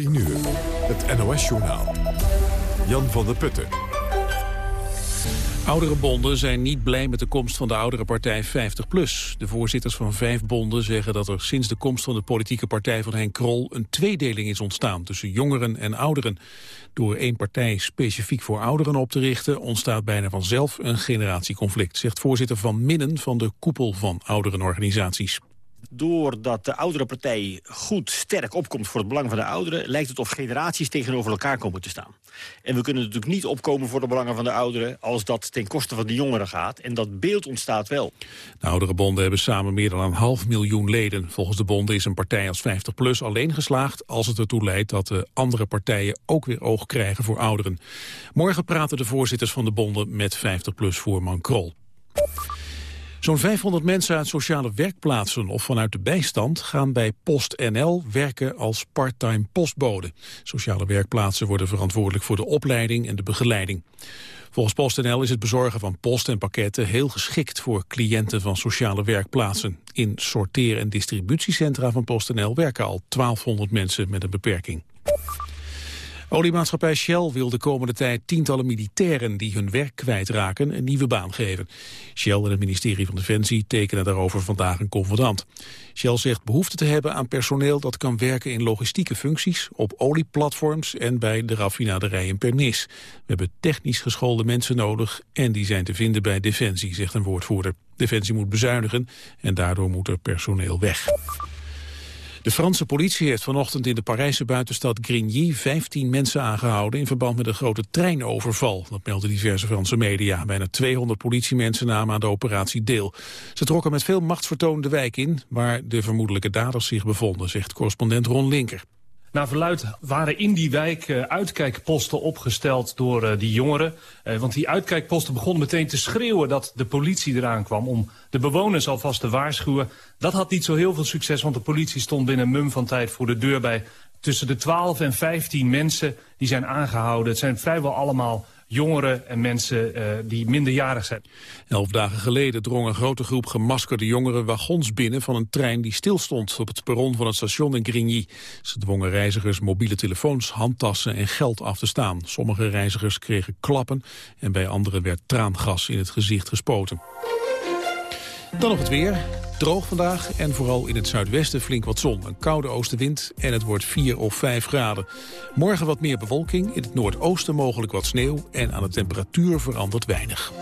10 uur, het NOS-journaal. Jan van der Putten. Oudere bonden zijn niet blij met de komst van de oudere partij 50PLUS. De voorzitters van vijf bonden zeggen dat er sinds de komst van de politieke partij van Henk Krol een tweedeling is ontstaan tussen jongeren en ouderen. Door één partij specifiek voor ouderen op te richten ontstaat bijna vanzelf een generatieconflict, zegt voorzitter Van Minnen van de koepel van ouderenorganisaties doordat de oudere partij goed sterk opkomt voor het belang van de ouderen... lijkt het of generaties tegenover elkaar komen te staan. En we kunnen natuurlijk niet opkomen voor de belangen van de ouderen... als dat ten koste van de jongeren gaat. En dat beeld ontstaat wel. De oudere bonden hebben samen meer dan een half miljoen leden. Volgens de bonden is een partij als 50PLUS alleen geslaagd... als het ertoe leidt dat de andere partijen ook weer oog krijgen voor ouderen. Morgen praten de voorzitters van de bonden met 50PLUS-voorman Krol. Zo'n 500 mensen uit sociale werkplaatsen of vanuit de bijstand gaan bij PostNL werken als parttime postbode. Sociale werkplaatsen worden verantwoordelijk voor de opleiding en de begeleiding. Volgens PostNL is het bezorgen van post en pakketten heel geschikt voor cliënten van sociale werkplaatsen. In sorteer- en distributiecentra van PostNL werken al 1200 mensen met een beperking. Oliemaatschappij Shell wil de komende tijd tientallen militairen die hun werk kwijtraken een nieuwe baan geven. Shell en het ministerie van Defensie tekenen daarover vandaag een convenant. Shell zegt behoefte te hebben aan personeel dat kan werken in logistieke functies, op olieplatforms en bij de raffinaderij in Pernis. We hebben technisch geschoolde mensen nodig en die zijn te vinden bij Defensie, zegt een woordvoerder. Defensie moet bezuinigen en daardoor moet er personeel weg. De Franse politie heeft vanochtend in de Parijse buitenstad Grigny 15 mensen aangehouden in verband met een grote treinoverval. Dat melden diverse Franse media. Bijna 200 politiemensen namen aan de operatie deel. Ze trokken met veel machtsvertoon de wijk in, waar de vermoedelijke daders zich bevonden, zegt correspondent Ron Linker. Naar verluid waren in die wijk uh, uitkijkposten opgesteld door uh, die jongeren. Uh, want die uitkijkposten begonnen meteen te schreeuwen dat de politie eraan kwam... om de bewoners alvast te waarschuwen. Dat had niet zo heel veel succes, want de politie stond binnen mum van tijd voor de deur... bij tussen de 12 en 15 mensen die zijn aangehouden. Het zijn vrijwel allemaal jongeren en mensen uh, die minderjarig zijn. Elf dagen geleden drong een grote groep gemaskerde jongeren wagons binnen van een trein die stilstond op het perron van het station in Grigny. Ze dwongen reizigers mobiele telefoons, handtassen en geld af te staan. Sommige reizigers kregen klappen en bij anderen werd traangas in het gezicht gespoten. Dan nog het weer. Droog vandaag en vooral in het zuidwesten flink wat zon. Een koude oostenwind en het wordt 4 of 5 graden. Morgen wat meer bewolking, in het noordoosten mogelijk wat sneeuw... en aan de temperatuur verandert weinig.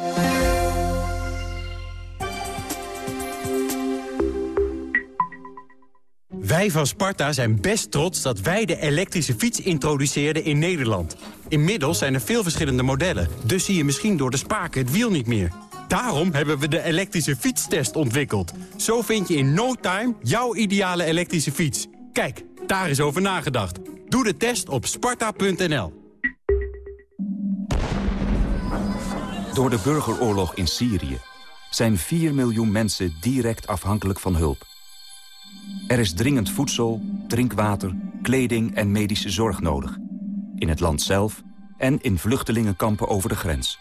Wij van Sparta zijn best trots dat wij de elektrische fiets introduceerden in Nederland. Inmiddels zijn er veel verschillende modellen, dus zie je misschien door de spaken het wiel niet meer. Daarom hebben we de elektrische fietstest ontwikkeld. Zo vind je in no time jouw ideale elektrische fiets. Kijk, daar is over nagedacht. Doe de test op sparta.nl. Door de burgeroorlog in Syrië zijn 4 miljoen mensen direct afhankelijk van hulp. Er is dringend voedsel, drinkwater, kleding en medische zorg nodig. In het land zelf en in vluchtelingenkampen over de grens.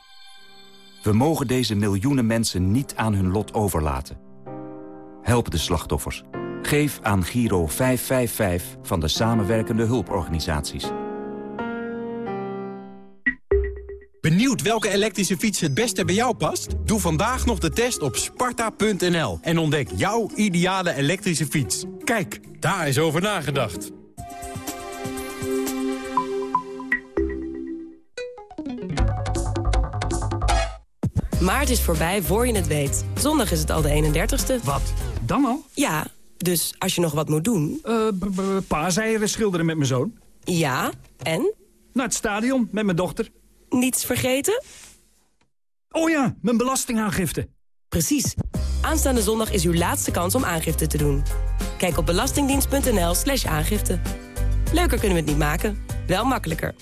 We mogen deze miljoenen mensen niet aan hun lot overlaten. Help de slachtoffers. Geef aan Giro 555 van de samenwerkende hulporganisaties. Benieuwd welke elektrische fiets het beste bij jou past? Doe vandaag nog de test op sparta.nl en ontdek jouw ideale elektrische fiets. Kijk, daar is over nagedacht. Maart is voorbij voor je het weet. Zondag is het al de 31ste. Wat? Dan al? Ja, dus als je nog wat moet doen... Uh, paaseieren schilderen met mijn zoon. Ja, en? Naar het stadion met mijn dochter. Niets vergeten? Oh ja, mijn belastingaangifte. Precies. Aanstaande zondag is uw laatste kans om aangifte te doen. Kijk op belastingdienst.nl slash aangifte. Leuker kunnen we het niet maken, wel makkelijker.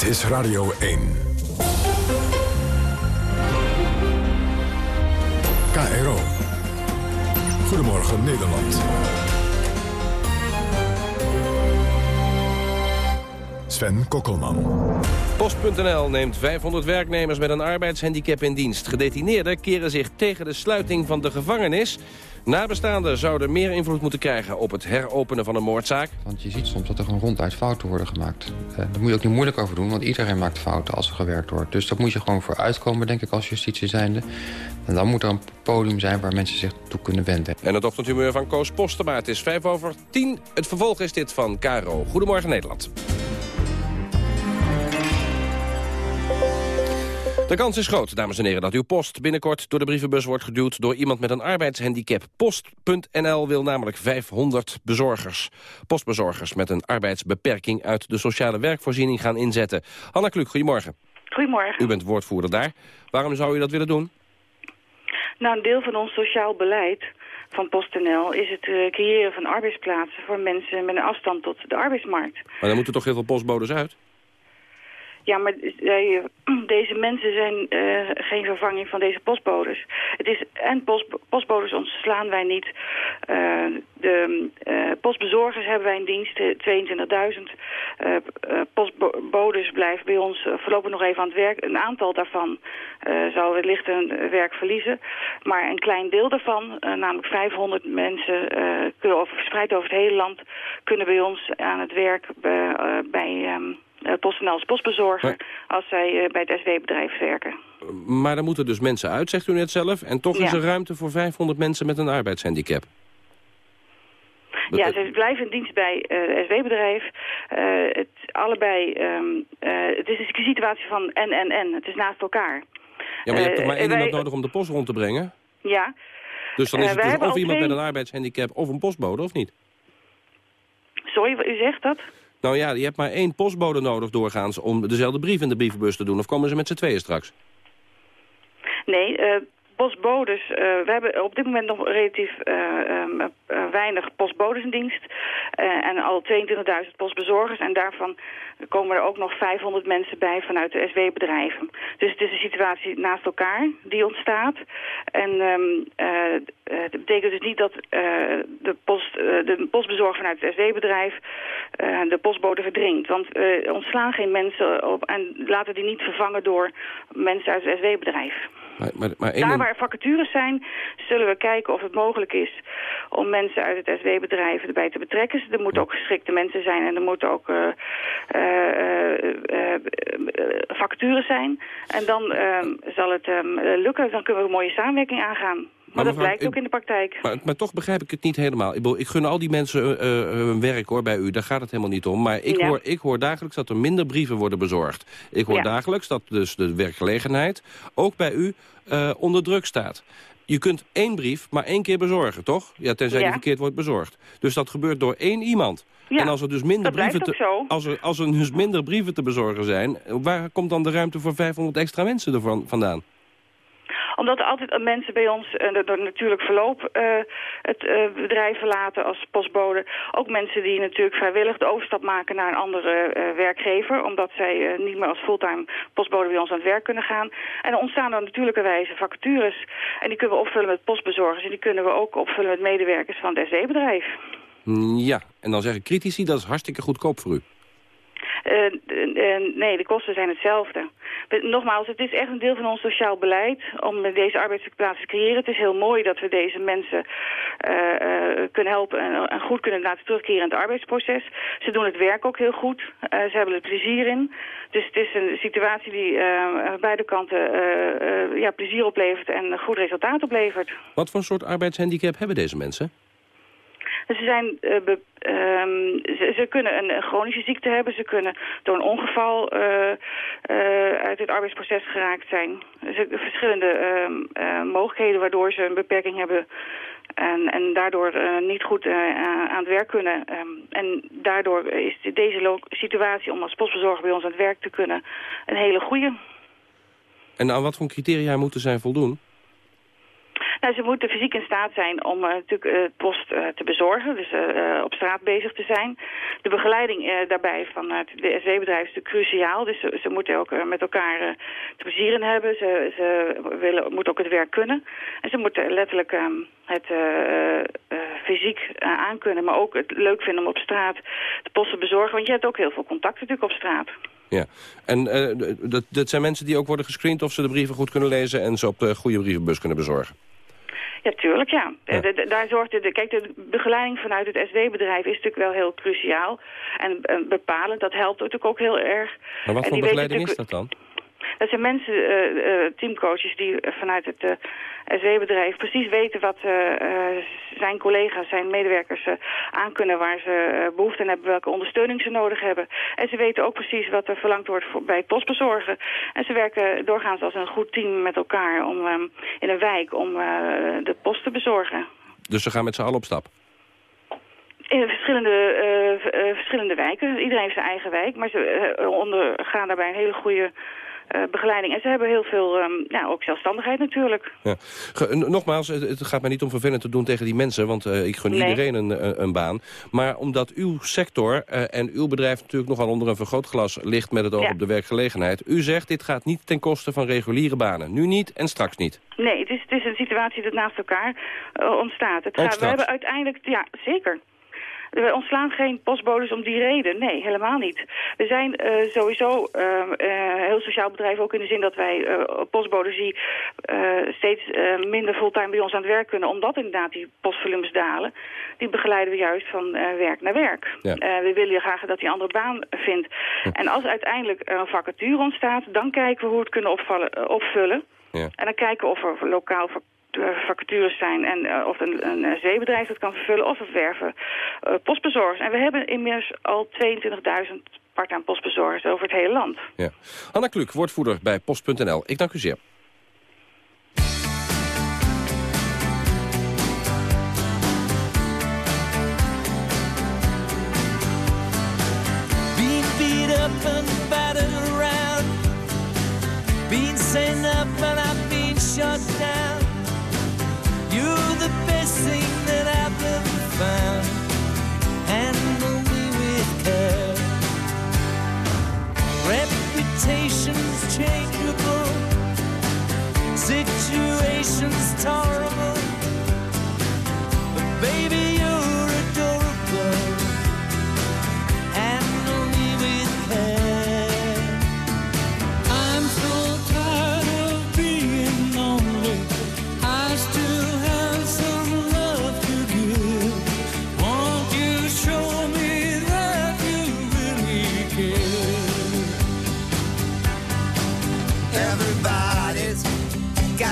Dit is Radio 1. KRO. Goedemorgen Nederland. Sven Kokkelman. Post.nl neemt 500 werknemers met een arbeidshandicap in dienst. Gedetineerden keren zich tegen de sluiting van de gevangenis. Nabestaanden zouden meer invloed moeten krijgen op het heropenen van een moordzaak. Want je ziet soms dat er gewoon ronduit fouten worden gemaakt. Uh, daar moet je ook niet moeilijk over doen, want iedereen maakt fouten als er gewerkt wordt. Dus dat moet je gewoon voor uitkomen, denk ik, als justitie zijnde. En dan moet er een podium zijn waar mensen zich toe kunnen wenden. En het ochtendhumeur van Koos Postema. Het is 5 over 10. Het vervolg is dit van Caro. Goedemorgen Nederland. De kans is groot, dames en heren, dat uw post binnenkort door de brievenbus wordt geduwd door iemand met een arbeidshandicap. Post.nl wil namelijk 500 bezorgers, postbezorgers met een arbeidsbeperking uit de sociale werkvoorziening gaan inzetten. Hanna Kluk, goedemorgen. Goedemorgen. U bent woordvoerder daar. Waarom zou u dat willen doen? Nou, een deel van ons sociaal beleid van PostNL is het uh, creëren van arbeidsplaatsen voor mensen met een afstand tot de arbeidsmarkt. Maar dan moeten toch heel veel postbodes uit? Ja, maar deze mensen zijn uh, geen vervanging van deze postbodes. Het is, en post, postbodes ontslaan wij niet. Uh, de uh, postbezorgers hebben wij in dienst, 22.000. postbodes blijven bij ons voorlopig nog even aan het werk. Een aantal daarvan zal wellicht hun werk verliezen. Maar een klein deel daarvan, namelijk 500 mensen, verspreid over het hele land... kunnen bij ons aan het werk bij... Um, uh, PostNL als postbezorger als zij uh, bij het SW-bedrijf werken. Maar er moeten dus mensen uit, zegt u net zelf. En toch is er ruimte voor 500 mensen met een arbeidshandicap. Ja, ze blijven in dienst bij uh, het SW-bedrijf. het, allebei, um, het is een situatie van en, en, en. Het is naast elkaar. Ja, maar je hebt toch maar één iemand nodig om de post rond te brengen? Ja. Dus dan is het dus of iemand twee... met een arbeidshandicap of een postbode, of niet? Sorry, u zegt dat? Nou ja, je hebt maar één postbode nodig doorgaans om dezelfde brief in de brievenbus te doen. Of komen ze met z'n tweeën straks? Nee, uh, postbodes, uh, we hebben op dit moment nog relatief uh, um, weinig postbodes in dienst. en al 22.000 postbezorgers. En daarvan komen er ook nog 500 mensen bij vanuit de SW-bedrijven. Dus het is een situatie naast elkaar die ontstaat. En um, dat betekent dus niet dat de, post, de postbezorger vanuit het SW-bedrijf de postbode verdringt. Want we ontslaan geen mensen op en laten die niet vervangen door mensen uit het SW-bedrijf. Maar, maar, maar Daar waar vacatures zijn, zullen we kijken of het mogelijk is om mensen uit het SW-bedrijf erbij te betrekken. Er moeten ook geschikte mensen zijn en er moeten ook uh, uh, uh, vacatures zijn. En dan ehm, zal het um, lukken, dan kunnen we een mooie samenwerking aangaan. Maar, dat blijkt ook in de praktijk. Maar, maar, toch begrijp ik het niet helemaal. Ik, ik gun al die mensen uh, hun werk hoor, bij u. Daar gaat het helemaal niet om. Maar ik, ja. hoor, ik hoor dagelijks dat er minder brieven worden bezorgd. Ik hoor ja. dagelijks dat dus de werkgelegenheid ook bij u uh, onder druk staat. Je kunt één brief maar één keer bezorgen, toch? Ja, tenzij ja. die verkeerd wordt bezorgd. Dus dat gebeurt door één iemand. Ja, en als er dus minder brieven te, als er, als er dus minder brieven te bezorgen zijn, waar komt dan de ruimte voor 500 extra mensen ervan vandaan? Omdat er altijd mensen bij ons uh, door natuurlijk verloop uh, het uh, bedrijf verlaten als postbode. Ook mensen die natuurlijk vrijwillig de overstap maken naar een andere werkgever. Omdat zij niet meer als fulltime postbode bij ons aan het werk kunnen gaan. En dan ontstaan er natuurlijkerwijze vacatures. En die kunnen we opvullen met postbezorgers. En die kunnen we ook opvullen met medewerkers van het SE-bedrijf. Ja, en dan zeggen critici dat is hartstikke goedkoop voor u. Uh, uh, nee, de kosten zijn hetzelfde. Nogmaals, het is echt een deel van ons sociaal beleid om deze arbeidsplaatsen te creëren. Het is heel mooi dat we deze mensen uh, kunnen helpen en, goed kunnen laten terugkeren in het arbeidsproces. Ze doen het werk ook heel goed. ze hebben er plezier in. Dus het is een situatie die beide kanten ja, plezier oplevert en goed resultaat oplevert. Wat voor soort arbeidshandicap hebben deze mensen? Ze, zijn, uh, ze, ze, kunnen een, chronische ziekte hebben. Ze kunnen door een ongeval uh, uh, uit het arbeidsproces geraakt zijn. Zijn verschillende ehm, mogelijkheden waardoor ze een beperking hebben... En, en daardoor niet goed aan het werk kunnen. Um, en daardoor is deze situatie om als postbezorger bij ons aan het werk te kunnen... een hele goede. En aan wat voor criteria moeten zij voldoen? Nou, ze moeten fysiek in staat zijn om natuurlijk post te bezorgen, dus op straat bezig te zijn. De begeleiding daarbij van het SW-bedrijf is natuurlijk cruciaal, dus ze, moeten ook met elkaar te plezier hebben. Ze, ze willen, moeten ook het werk kunnen. En ze moeten letterlijk ehm, het fysiek aankunnen, maar ook het leuk vinden om op straat de post te bezorgen. Want je hebt ook heel veel contact natuurlijk op straat. Ja, en dat, dat zijn mensen die ook worden gescreend of ze de brieven goed kunnen lezen en ze op de goede brievenbus kunnen bezorgen? Ja, tuurlijk, ja. daar zorgt de, kijk, de begeleiding vanuit het SD-bedrijf is natuurlijk wel heel cruciaal en, bepalend. Dat helpt natuurlijk ook heel erg. Maar wat voor begeleiding is dat dan? Dat zijn mensen, uh, teamcoaches, die vanuit het SW-bedrijf precies weten wat zijn collega's, zijn medewerkers aan kunnen, waar ze behoefte aan hebben, welke ondersteuning ze nodig hebben. En ze weten ook precies wat er verlangd wordt voor, bij het postbezorgen. En ze werken doorgaans als een goed team met elkaar om, um, in een wijk om de post te bezorgen. Dus ze gaan met z'n allen op stap? In verschillende, uh, uh, verschillende wijken. Iedereen heeft zijn eigen wijk. Maar ze ondergaan daarbij een hele goede begeleiding. En ze hebben heel veel, um, ja, ook zelfstandigheid natuurlijk. Ja. Nogmaals, het gaat mij niet om vervelend te doen tegen die mensen... want uh, ik gun nee. iedereen een, een, baan. Maar omdat uw sector uh, en uw bedrijf natuurlijk nogal onder een vergrootglas ligt... met het oog ja. op de werkgelegenheid. U zegt, dit gaat niet ten koste van reguliere banen. Nu niet en straks niet. Nee, het is, het is een situatie dat naast elkaar ontstaat. Het gaat, we hebben uiteindelijk, ja, zeker. We ontslaan geen postbodes om die reden. Nee, helemaal niet. We zijn uh, sowieso uh, uh, heel sociaal bedrijf ook in de zin dat wij postbodes die steeds minder fulltime bij ons aan het werk kunnen. Omdat inderdaad die postvolumes dalen. Die begeleiden we juist van werk naar werk. Ja. we willen graag dat die een andere baan vindt. Ja. En als uiteindelijk een vacature ontstaat, dan kijken we hoe we het kunnen opvallen, opvullen. Ja. En dan kijken of er lokaal vacatures zijn en uh, of een, een, eh, zeebedrijf dat kan vervullen of we werven uh, postbezorgers. En we hebben inmiddels al 22.000 part-time postbezorgers over het hele land. Ja. Anna Kluk, woordvoerder bij Post.nl. Ik dank u zeer. up and battered around Been sent up and ever found. Handle me with care. Reputations changeable, situations tolerable.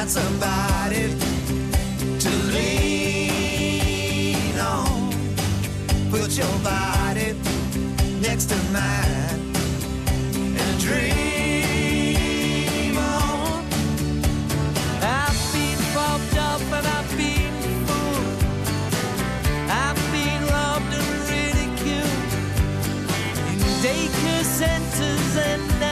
Somebody to lean on. Put your body next to mine and dream on. I've been up and I've been fooled. I've been robbed and ridiculed in centers and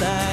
that.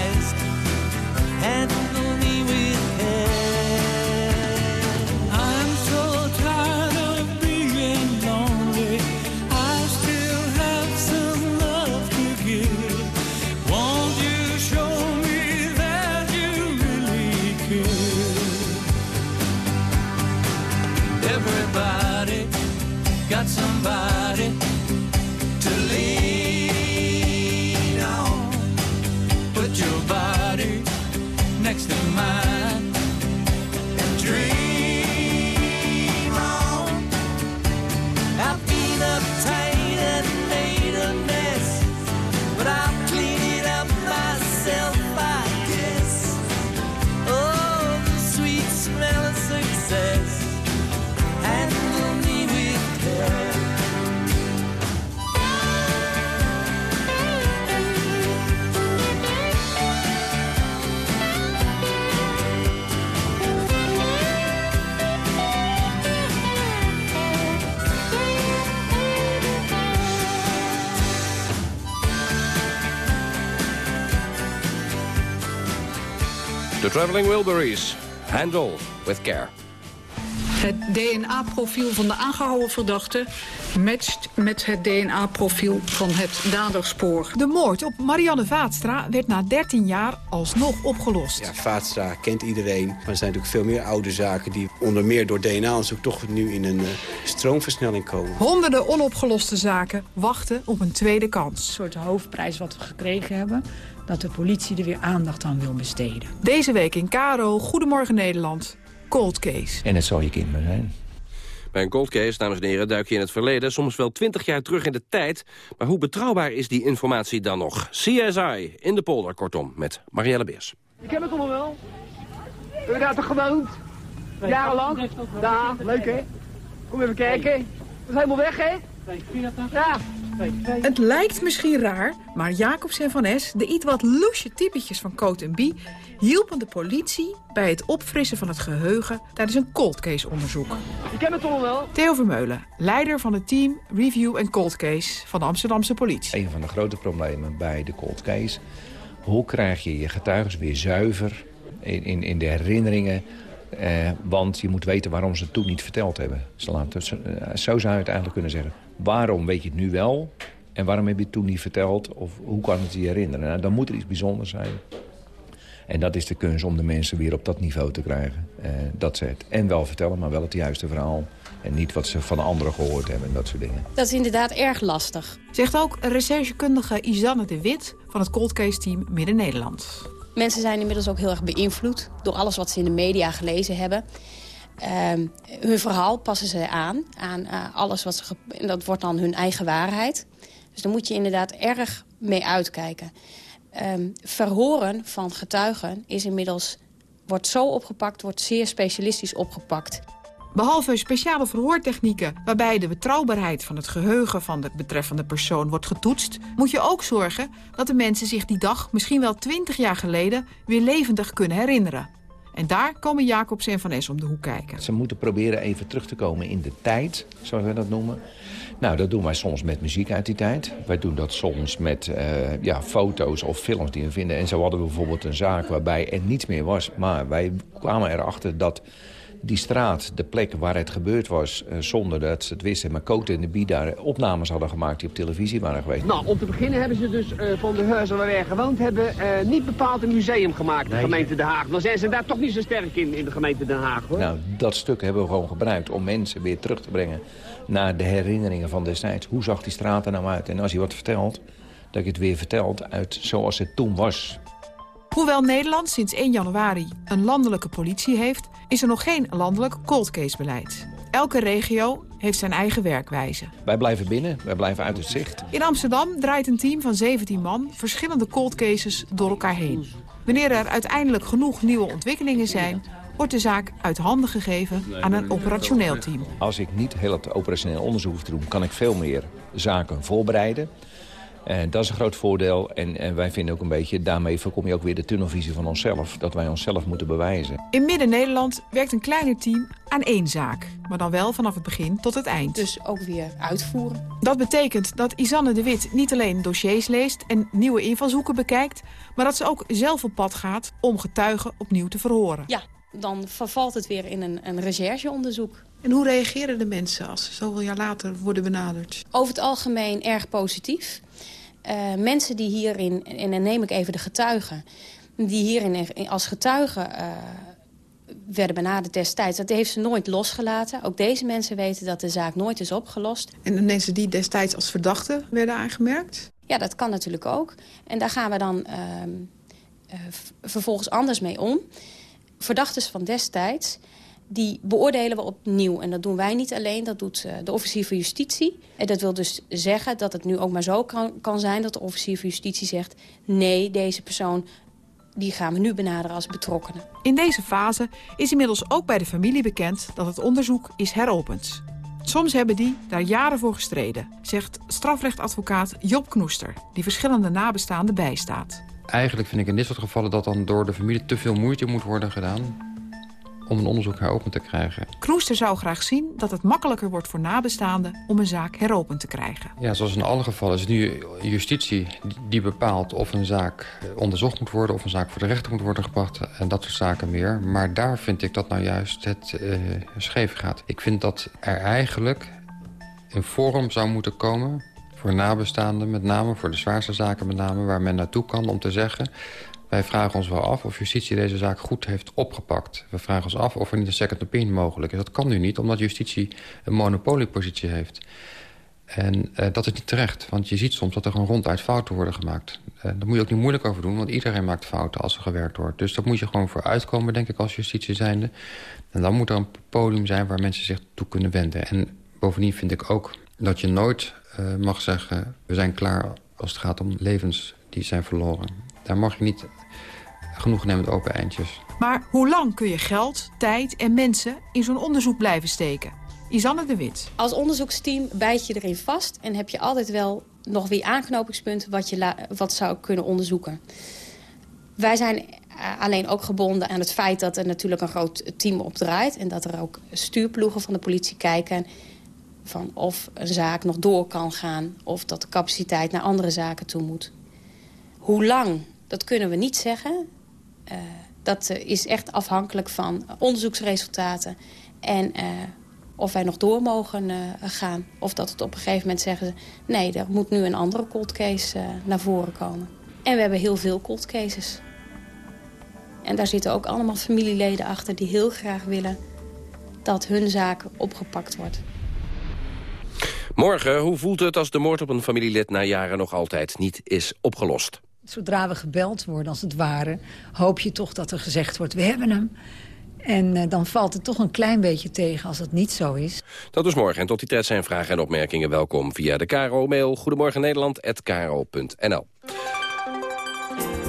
Traveling Wilburys. Handle with care. Het DNA-profiel van de aangehouden verdachte matcht met het DNA-profiel van het daderspoor. De moord op Marianne Vaatstra werd na 13 jaar alsnog opgelost. Ja, Vaatstra kent iedereen, maar er zijn natuurlijk veel meer oude zaken... die onder meer door DNA-onderzoek toch nu in een uh, stroomversnelling komen. Honderden onopgeloste zaken wachten op een tweede kans. Een soort hoofdprijs wat we gekregen hebben dat de politie er weer aandacht aan wil besteden. Deze week in Karo, Goedemorgen Nederland, Cold Case. En het zal je kind maar zijn. Bij een cold case, dames en heren, duik je in het verleden... soms wel twintig jaar terug in de tijd. Maar hoe betrouwbaar is die informatie dan nog? CSI, in de polder, kortom, met Marielle Beers. Ik heb het allemaal wel. U daar toch gewoond? Jarenlang? Ja, leuk hè? Kom even kijken. Dat is helemaal weg hè? Ja. Het lijkt misschien raar, maar Jacobs en Van Es, de iets wat loesje typetjes van Coat en Bie, hielpen de politie bij het opfrissen van het geheugen tijdens een cold case onderzoek. Ik ken het toch wel. Theo Vermeulen, leider van het team Review en Cold Case van de Amsterdamse politie. Een van de grote problemen bij de cold case, hoe krijg je je getuigen weer zuiver in, in, in de herinneringen eh, want je moet weten waarom ze het toen niet verteld hebben. Zo, zo zou je het eigenlijk kunnen zeggen. Waarom weet je het nu wel en waarom heb je het toen niet verteld? Of hoe kan het je herinneren? Nou, dan moet er iets bijzonders zijn. En dat is de kunst om de mensen weer op dat niveau te krijgen. Eh, dat ze het en wel vertellen, maar wel het juiste verhaal. En niet wat ze van anderen gehoord hebben en dat soort dingen. Dat is inderdaad erg lastig. Zegt ook recherchekundige Isanne de Wit van het Cold Case Team Midden-Nederland. Mensen zijn inmiddels ook heel erg beïnvloed door alles wat ze in de media gelezen hebben. Uh, hun verhaal passen ze aan, aan uh, alles wat ze... En dat wordt dan hun eigen waarheid. Dus daar moet je inderdaad erg mee uitkijken. Um, verhoren van getuigen is inmiddels, wordt zo opgepakt, wordt zeer specialistisch opgepakt. Behalve speciale verhoortechnieken waarbij de betrouwbaarheid van het geheugen van de betreffende persoon wordt getoetst, moet je ook zorgen dat de mensen zich die dag, misschien wel twintig jaar geleden, weer levendig kunnen herinneren. En daar komen Jacobs en Van Es om de hoek kijken. Ze moeten proberen even terug te komen in de tijd, zoals we dat noemen. Nou, dat doen wij soms met muziek uit die tijd. Wij doen dat soms met uh, ja, foto's of films die we vinden. En zo hadden we bijvoorbeeld een zaak waarbij er niets meer was. Maar wij kwamen erachter dat die straat, de plek waar het gebeurd was... Uh, zonder dat ze het wisten, maar Cote en de Bie daar opnames hadden gemaakt... die op televisie waren geweest. Nou, om te beginnen hebben ze dus uh, van de huizen waar wij gewoond hebben... Uh, niet bepaald een museum gemaakt, nee. de gemeente Den Haag. Dan zijn ze daar toch niet zo sterk in, in de gemeente Den Haag, hoor. Nou, dat stuk hebben we gewoon gebruikt om mensen weer terug te brengen... naar de herinneringen van destijds. Hoe zag die straat er nou uit? En als je wat vertelt, dat je het weer vertelt uit zoals het toen was... Hoewel Nederland sinds 1 januari een landelijke politie heeft... is er nog geen landelijk cold case beleid. Elke regio heeft zijn eigen werkwijze. Wij blijven binnen, wij blijven uit het zicht. In Amsterdam draait een team van 17 man verschillende cold cases door elkaar heen. Wanneer er uiteindelijk genoeg nieuwe ontwikkelingen zijn... wordt de zaak uit handen gegeven aan een operationeel team. Als ik niet heel het operationeel onderzoek hoef te doen... kan ik veel meer zaken voorbereiden... En dat is een groot voordeel. En, en, wij vinden ook een beetje, daarmee voorkom je ook weer de tunnelvisie van onszelf. Dat wij onszelf moeten bewijzen. In Midden-Nederland werkt een kleiner team aan één zaak. Maar dan wel vanaf het begin tot het eind. Dus ook weer uitvoeren. Dat betekent dat Isanne de Wit niet alleen dossiers leest en nieuwe invalshoeken bekijkt... maar dat ze ook zelf op pad gaat om getuigen opnieuw te verhoren. Ja, dan vervalt het weer in een, een rechercheonderzoek. En hoe reageren de mensen als ze zoveel jaar later worden benaderd? Over het algemeen erg positief. Uh, mensen die hierin, en dan neem ik even de getuigen... die hierin als getuigen uh, werden benaderd destijds... dat heeft ze nooit losgelaten. Ook deze mensen weten dat de zaak nooit is opgelost. En de mensen die destijds als verdachten werden aangemerkt? Ja, dat kan natuurlijk ook. En daar gaan we dan uh, vervolgens anders mee om. Verdachten van destijds die beoordelen we opnieuw. En dat doen wij niet alleen, dat doet uh, de officier van justitie. En dat wil dus zeggen dat het nu ook maar zo kan, kan zijn... dat de officier van justitie zegt... nee, deze persoon die gaan we nu benaderen als betrokkenen. In deze fase is inmiddels ook bij de familie bekend... dat het onderzoek is heropend. Soms hebben die daar jaren voor gestreden... zegt strafrechtadvocaat Job Knoester... die verschillende nabestaanden bijstaat. Eigenlijk vind ik in dit soort gevallen dat dan door de familie te veel moeite moet worden gedaan om een onderzoek heropend te krijgen. Kroester zou graag zien dat het makkelijker wordt voor nabestaanden om een zaak heropend te krijgen. Ja, zoals in alle gevallen is het nu justitie die bepaalt of een zaak eh, onderzocht moet worden... of een zaak voor de rechter moet worden gebracht en dat soort zaken meer. Maar daar vind ik dat nou juist het uh, scheef gaat. Ik vind dat er eigenlijk een forum zou moeten komen voor nabestaanden... met name voor de zwaarste zaken met name, waar men naartoe kan om te zeggen... Wij vragen ons wel af of justitie deze zaak goed heeft opgepakt. We vragen ons af of er niet een second opinion mogelijk is. Dat kan nu niet, omdat justitie een monopoliepositie heeft. En uh, dat is niet terecht, want je ziet soms dat er gewoon ronduit fouten worden gemaakt. Uh, daar moet je ook niet moeilijk over doen, want iedereen maakt fouten als er gewerkt wordt. Dus dat moet je gewoon voor uitkomen, denk ik, als justitie zijnde. En dan moet er een podium zijn waar mensen zich toe kunnen wenden. En bovendien vind ik ook dat je nooit uh, mag zeggen... we zijn klaar als het gaat om levens die zijn verloren. Daar mag je niet genoeg nemen met open eindjes. Maar hoe lang kun je geld, tijd en mensen in zo'n onderzoek blijven steken? Isanne de Wit. Als onderzoeksteam bijt je erin vast... en heb je altijd wel nog weer aanknopingspunten wat je wat zou kunnen onderzoeken. Wij zijn alleen ook gebonden aan het feit dat er natuurlijk een groot team op draait... en dat er ook stuurploegen van de politie kijken... van of een zaak nog door kan gaan... of dat de capaciteit naar andere zaken toe moet. Hoe lang dat kunnen we niet zeggen. Uh, dat uh, is echt afhankelijk van onderzoeksresultaten. En uh, of wij nog door mogen gaan. Of dat het op een gegeven moment zeggen... nee, er moet nu een andere cold case naar voren komen. En we hebben heel veel cold cases. En daar zitten ook allemaal familieleden achter... die heel graag willen dat hun zaak opgepakt wordt. Morgen, hoe voelt het als de moord op een familielid... na jaren nog altijd niet is opgelost? Zodra we gebeld worden, als het ware, hoop je toch dat er gezegd wordt... we hebben hem. En uh, dan valt het toch een klein beetje tegen als dat niet zo is. Dat is morgen. En tot die tijd zijn vragen en opmerkingen welkom via de KRO-mail... Goedemorgen Nederland@kro.nl.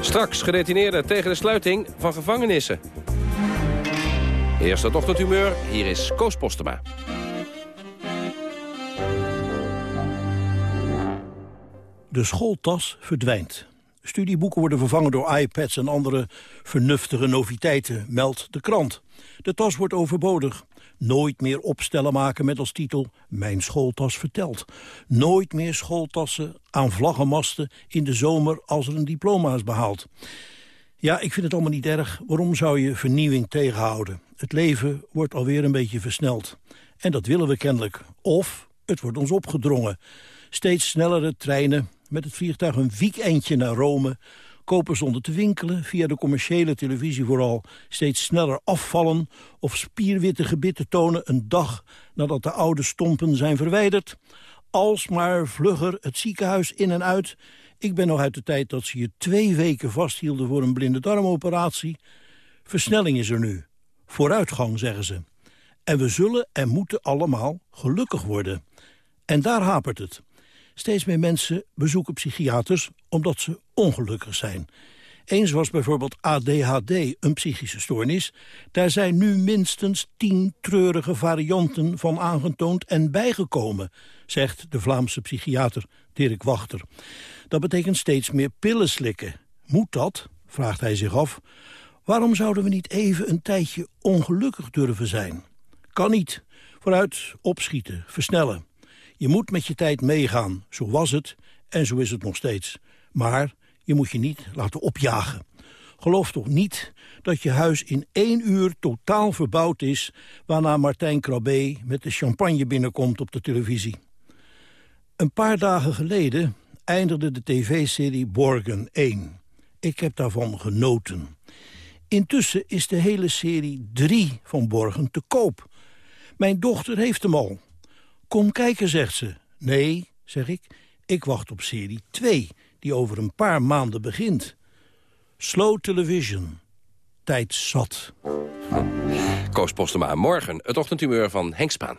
Straks gedetineerden tegen de sluiting van gevangenissen. Eerst het ochtendhumeur, hier is Koos Postema. De schooltas verdwijnt. Studieboeken worden vervangen door iPads en andere vernuftige noviteiten, meldt de krant. De tas wordt overbodig. Nooit meer opstellen maken met als titel Mijn schooltas vertelt. Nooit meer schooltassen aan vlaggenmasten in de zomer als er een diploma is behaald. Ja, ik vind het allemaal niet erg. Waarom zou je vernieuwing tegenhouden? Het leven wordt alweer een beetje versneld. En dat willen we kennelijk. Of het wordt ons opgedrongen. Steeds snellere treinen, met het vliegtuig een weekendje naar Rome... kopen zonder te winkelen, via de commerciële televisie vooral... steeds sneller afvallen of spierwitte gebitten tonen... een dag nadat de oude stompen zijn verwijderd. Alsmaar vlugger het ziekenhuis in en uit. Ik ben nog uit de tijd dat ze je twee weken vasthielden... voor een blinde darmoperatie. Versnelling is er nu. Vooruitgang, zeggen ze. En we zullen en moeten allemaal gelukkig worden. En daar hapert het. Steeds meer mensen bezoeken psychiaters omdat ze ongelukkig zijn. Eens was bijvoorbeeld ADHD een psychische stoornis. Daar zijn nu minstens tien treurige varianten van aangetoond en bijgekomen, zegt de Vlaamse psychiater Dirk Wachter. Dat betekent steeds meer pillen slikken. Moet dat? vraagt hij zich af. Waarom zouden we niet even een tijdje ongelukkig durven zijn? Kan niet. Vooruit, opschieten, versnellen. Je moet met je tijd meegaan. Zo was het en zo is het nog steeds. Maar je moet je niet laten opjagen. Geloof toch niet dat je huis in één uur totaal verbouwd is... waarna Martijn Krabbe met de champagne binnenkomt op de televisie. Een paar dagen geleden eindigde de tv-serie Borgen 1. Ik heb daarvan genoten. Intussen is de hele serie 3 van Borgen te koop. Mijn dochter heeft hem al. Kom kijken, zegt ze. Nee, zeg ik, ik wacht op serie 2, die over een paar maanden begint. Slow television. Tijd zat. Koos Postema, morgen het ochtendhumeur van Henk Spaan.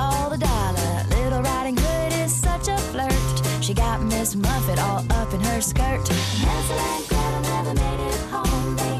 all the dollar. Little Riding Hood is such a flirt. She got Miss Muffet all up in her skirt. Hansel and Gretel never made it home. They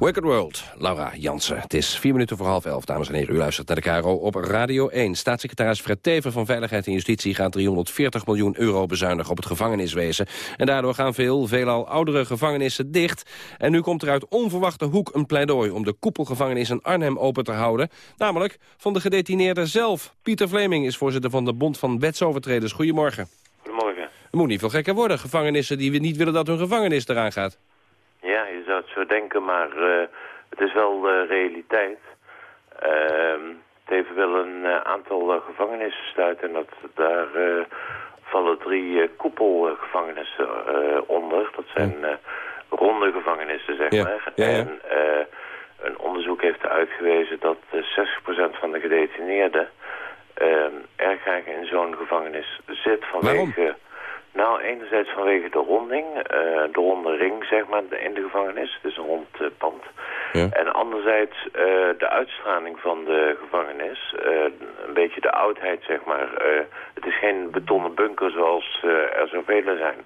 Wicked World, Laura Jansen. Het is vier minuten voor half elf, dames en heren. U luistert naar de KRO op Radio 1. Staatssecretaris Fred Teven van Veiligheid en Justitie... gaat 340 miljoen euro bezuinigen op het gevangeniswezen. En daardoor gaan veel, veelal oudere gevangenissen dicht. En nu komt er uit onverwachte hoek een pleidooi... om de koepelgevangenis in Arnhem open te houden. Namelijk van de gedetineerden zelf. Pieter Vleming is voorzitter van de Bond van Wetsovertreders. Goedemorgen. Goedemorgen. Het moet niet veel gekker worden. Gevangenissen die we niet willen dat hun gevangenis eraan gaat. Ja, het zo denken, maar eh, het is wel de realiteit. Ehm Teven wil een eh, aantal eh, gevangenissen sluiten en dat, daar vallen drie koepelgevangenissen onder. Dat zijn ronde gevangenissen, zeg Ja, maar. ja, ja. En een onderzoek heeft uitgewezen dat eh, 60% van de gedetineerden ehm, erg graag in zo'n gevangenis zit vanwege... Nou, enerzijds vanwege de ronding, eh, de ronde ring, zeg maar, in de gevangenis. Het is een rond eh, pand. En anderzijds eh, de uitstraling van de gevangenis. een beetje de oudheid, zeg maar. Het is geen betonnen bunker zoals er zoveel zijn.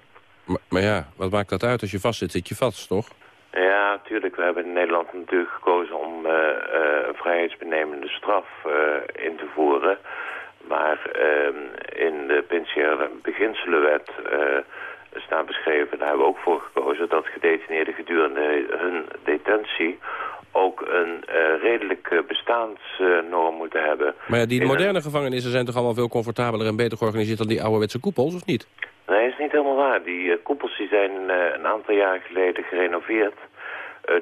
Maar, maar ja, wat maakt dat uit? Als je vast zit, zit je vast, toch? Ja, tuurlijk. We hebben in Nederland natuurlijk gekozen om een vrijheidsbenemende straf in te voeren. Maar ehm, in de penitentiaire beginselenwet eh, staat beschreven, daar hebben we ook voor gekozen, dat gedetineerden gedurende hun detentie ook een eh, redelijk eh, bestaansnorm moeten hebben. Maar ja, die In een- moderne gevangenissen zijn toch allemaal veel comfortabeler en beter georganiseerd dan die ouderwetse koepels, of niet? Nee, dat is niet helemaal waar. Die koepels die zijn een aantal jaar geleden gerenoveerd.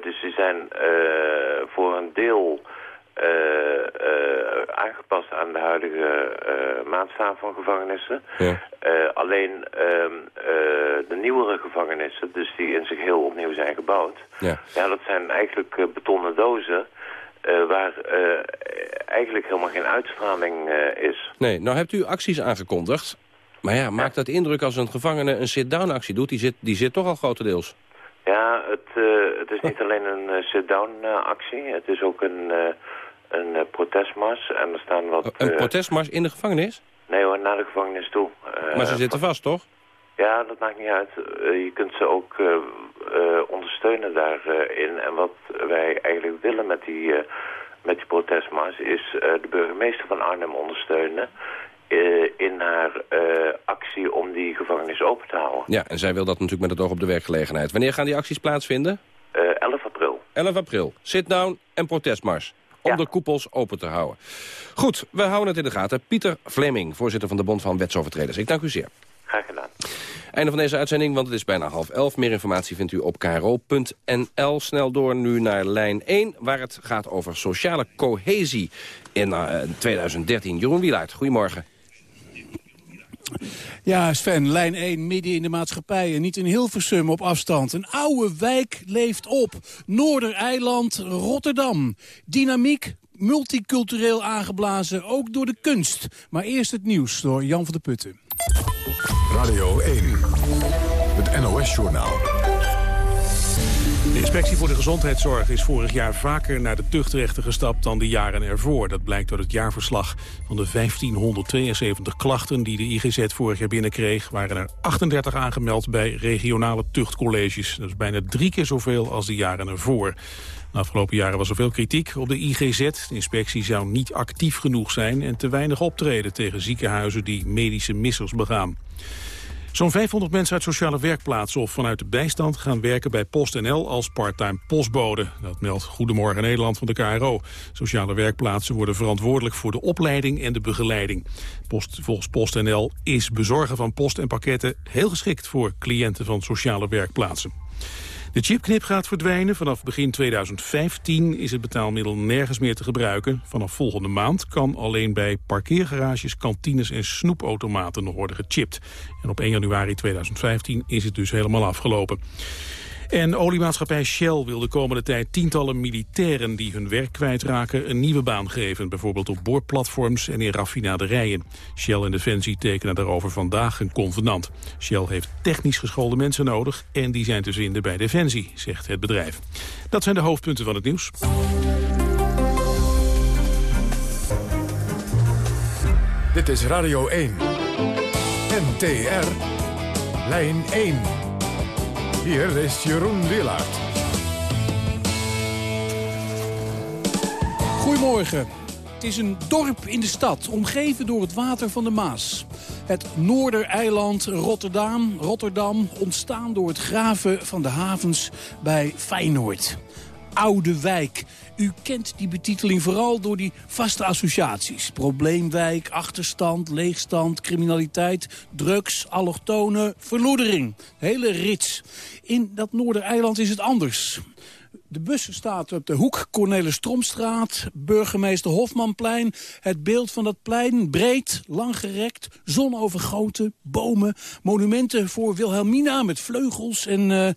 Dus die zijn voor een deel aangepast aan de huidige eh maatstaven van gevangenissen. Ja. Eh, alleen ehm, eh, de nieuwere gevangenissen, dus die in zich heel opnieuw zijn gebouwd... Ja. Ja, dat zijn eigenlijk eh, betonnen dozen... eh, waar eh, eigenlijk helemaal geen uitstraling eh, is. Nee, nou hebt u acties aangekondigd. Maar ja, maakt dat indruk als een gevangene een sit-down actie doet? Die zit, die zit toch al grotendeels. Ja, het, eh, het is niet alleen een eh, sit-down eh, actie. Het is ook een, eh, een eh, protestmars. En er staan wat... Een eh, protestmars in de gevangenis? Nee hoor, naar de gevangenis toe. Eh, maar ze zitten vast, toch? Ja, dat maakt niet uit. Je kunt ze ook ondersteunen daarin. en wat wij eigenlijk willen met die, met die protestmars... is de burgemeester van Arnhem ondersteunen... in haar actie om die gevangenis open te houden. Ja, en zij wil dat natuurlijk met het oog op de werkgelegenheid. Wanneer gaan die acties plaatsvinden? Eh 11 april. 11 april. Sit-down en protestmars. Om de koepels open te houden. Goed, we houden het in de gaten. Pieter Fleming, voorzitter van de Bond van Wetsovertreders. Ik dank u zeer. Graag gedaan. Einde van deze uitzending, want het is bijna half elf. Meer informatie vindt u op kro.nl. Snel door nu naar lijn 1, waar het gaat over sociale cohesie in uh, 2013. Jeroen Wielaert, goedemorgen. Ja, Sven, lijn 1, midden in de maatschappij en niet in Hilversum op afstand. Een oude wijk leeft op. Noordereiland, Rotterdam. Dynamiek, multicultureel aangeblazen, ook door de kunst. Maar eerst het nieuws door Jan van der Putten. Radio 1, het NOS-journaal. De inspectie voor de gezondheidszorg is vorig jaar vaker naar de tuchtrechten gestapt dan de jaren ervoor. Dat blijkt uit het jaarverslag. Van de 1572 klachten die de IGZ vorig jaar binnenkreeg... waren er 38 aangemeld bij regionale tuchtcolleges. Dat is bijna drie keer zoveel als de jaren ervoor. De afgelopen jaren was er veel kritiek op de IGZ. De inspectie zou niet actief genoeg zijn en te weinig optreden tegen ziekenhuizen die medische missers begaan. Zo'n 500 mensen uit sociale werkplaatsen of vanuit de bijstand gaan werken bij PostNL als parttime postbode. Dat meldt Goedemorgen Nederland van de KRO. Sociale werkplaatsen worden verantwoordelijk voor de opleiding en de begeleiding. Post, volgens PostNL is bezorgen van post en pakketten heel geschikt voor cliënten van sociale werkplaatsen. De chipknip gaat verdwijnen. Vanaf begin 2015 is het betaalmiddel nergens meer te gebruiken. Vanaf volgende maand kan alleen bij parkeergarages, kantines en snoepautomaten nog worden gechipt. En op 1 januari 2015 is het dus helemaal afgelopen. En oliemaatschappij Shell wil de komende tijd tientallen militairen die hun werk kwijtraken een nieuwe baan geven. Bijvoorbeeld op boorplatforms en in raffinaderijen. Shell en Defensie tekenen daarover vandaag een convenant. Shell heeft technisch geschoolde mensen nodig en die zijn te vinden bij Defensie, zegt het bedrijf. Dat zijn de hoofdpunten van het nieuws. Dit is Radio 1. NTR. Lijn 1. Hier is Jeroen Willaert. Goedemorgen. Het is een dorp in de stad, omgeven door het water van de Maas. Het Noordereiland Rotterdam, Rotterdam ontstaan door het graven van de havens bij Feyenoord. Oude wijk. U kent die betiteling vooral door die vaste associaties. Probleemwijk, achterstand, leegstand, criminaliteit, drugs, allochtonen, verloedering. Hele rits. In dat Noordereiland is het anders. De bus staat op de hoek Cornelis Stromstraat, burgemeester Hofmanplein. Het beeld van dat plein, breed, langgerekt, zonovergoten, bomen, monumenten voor Wilhelmina met vleugels en uh,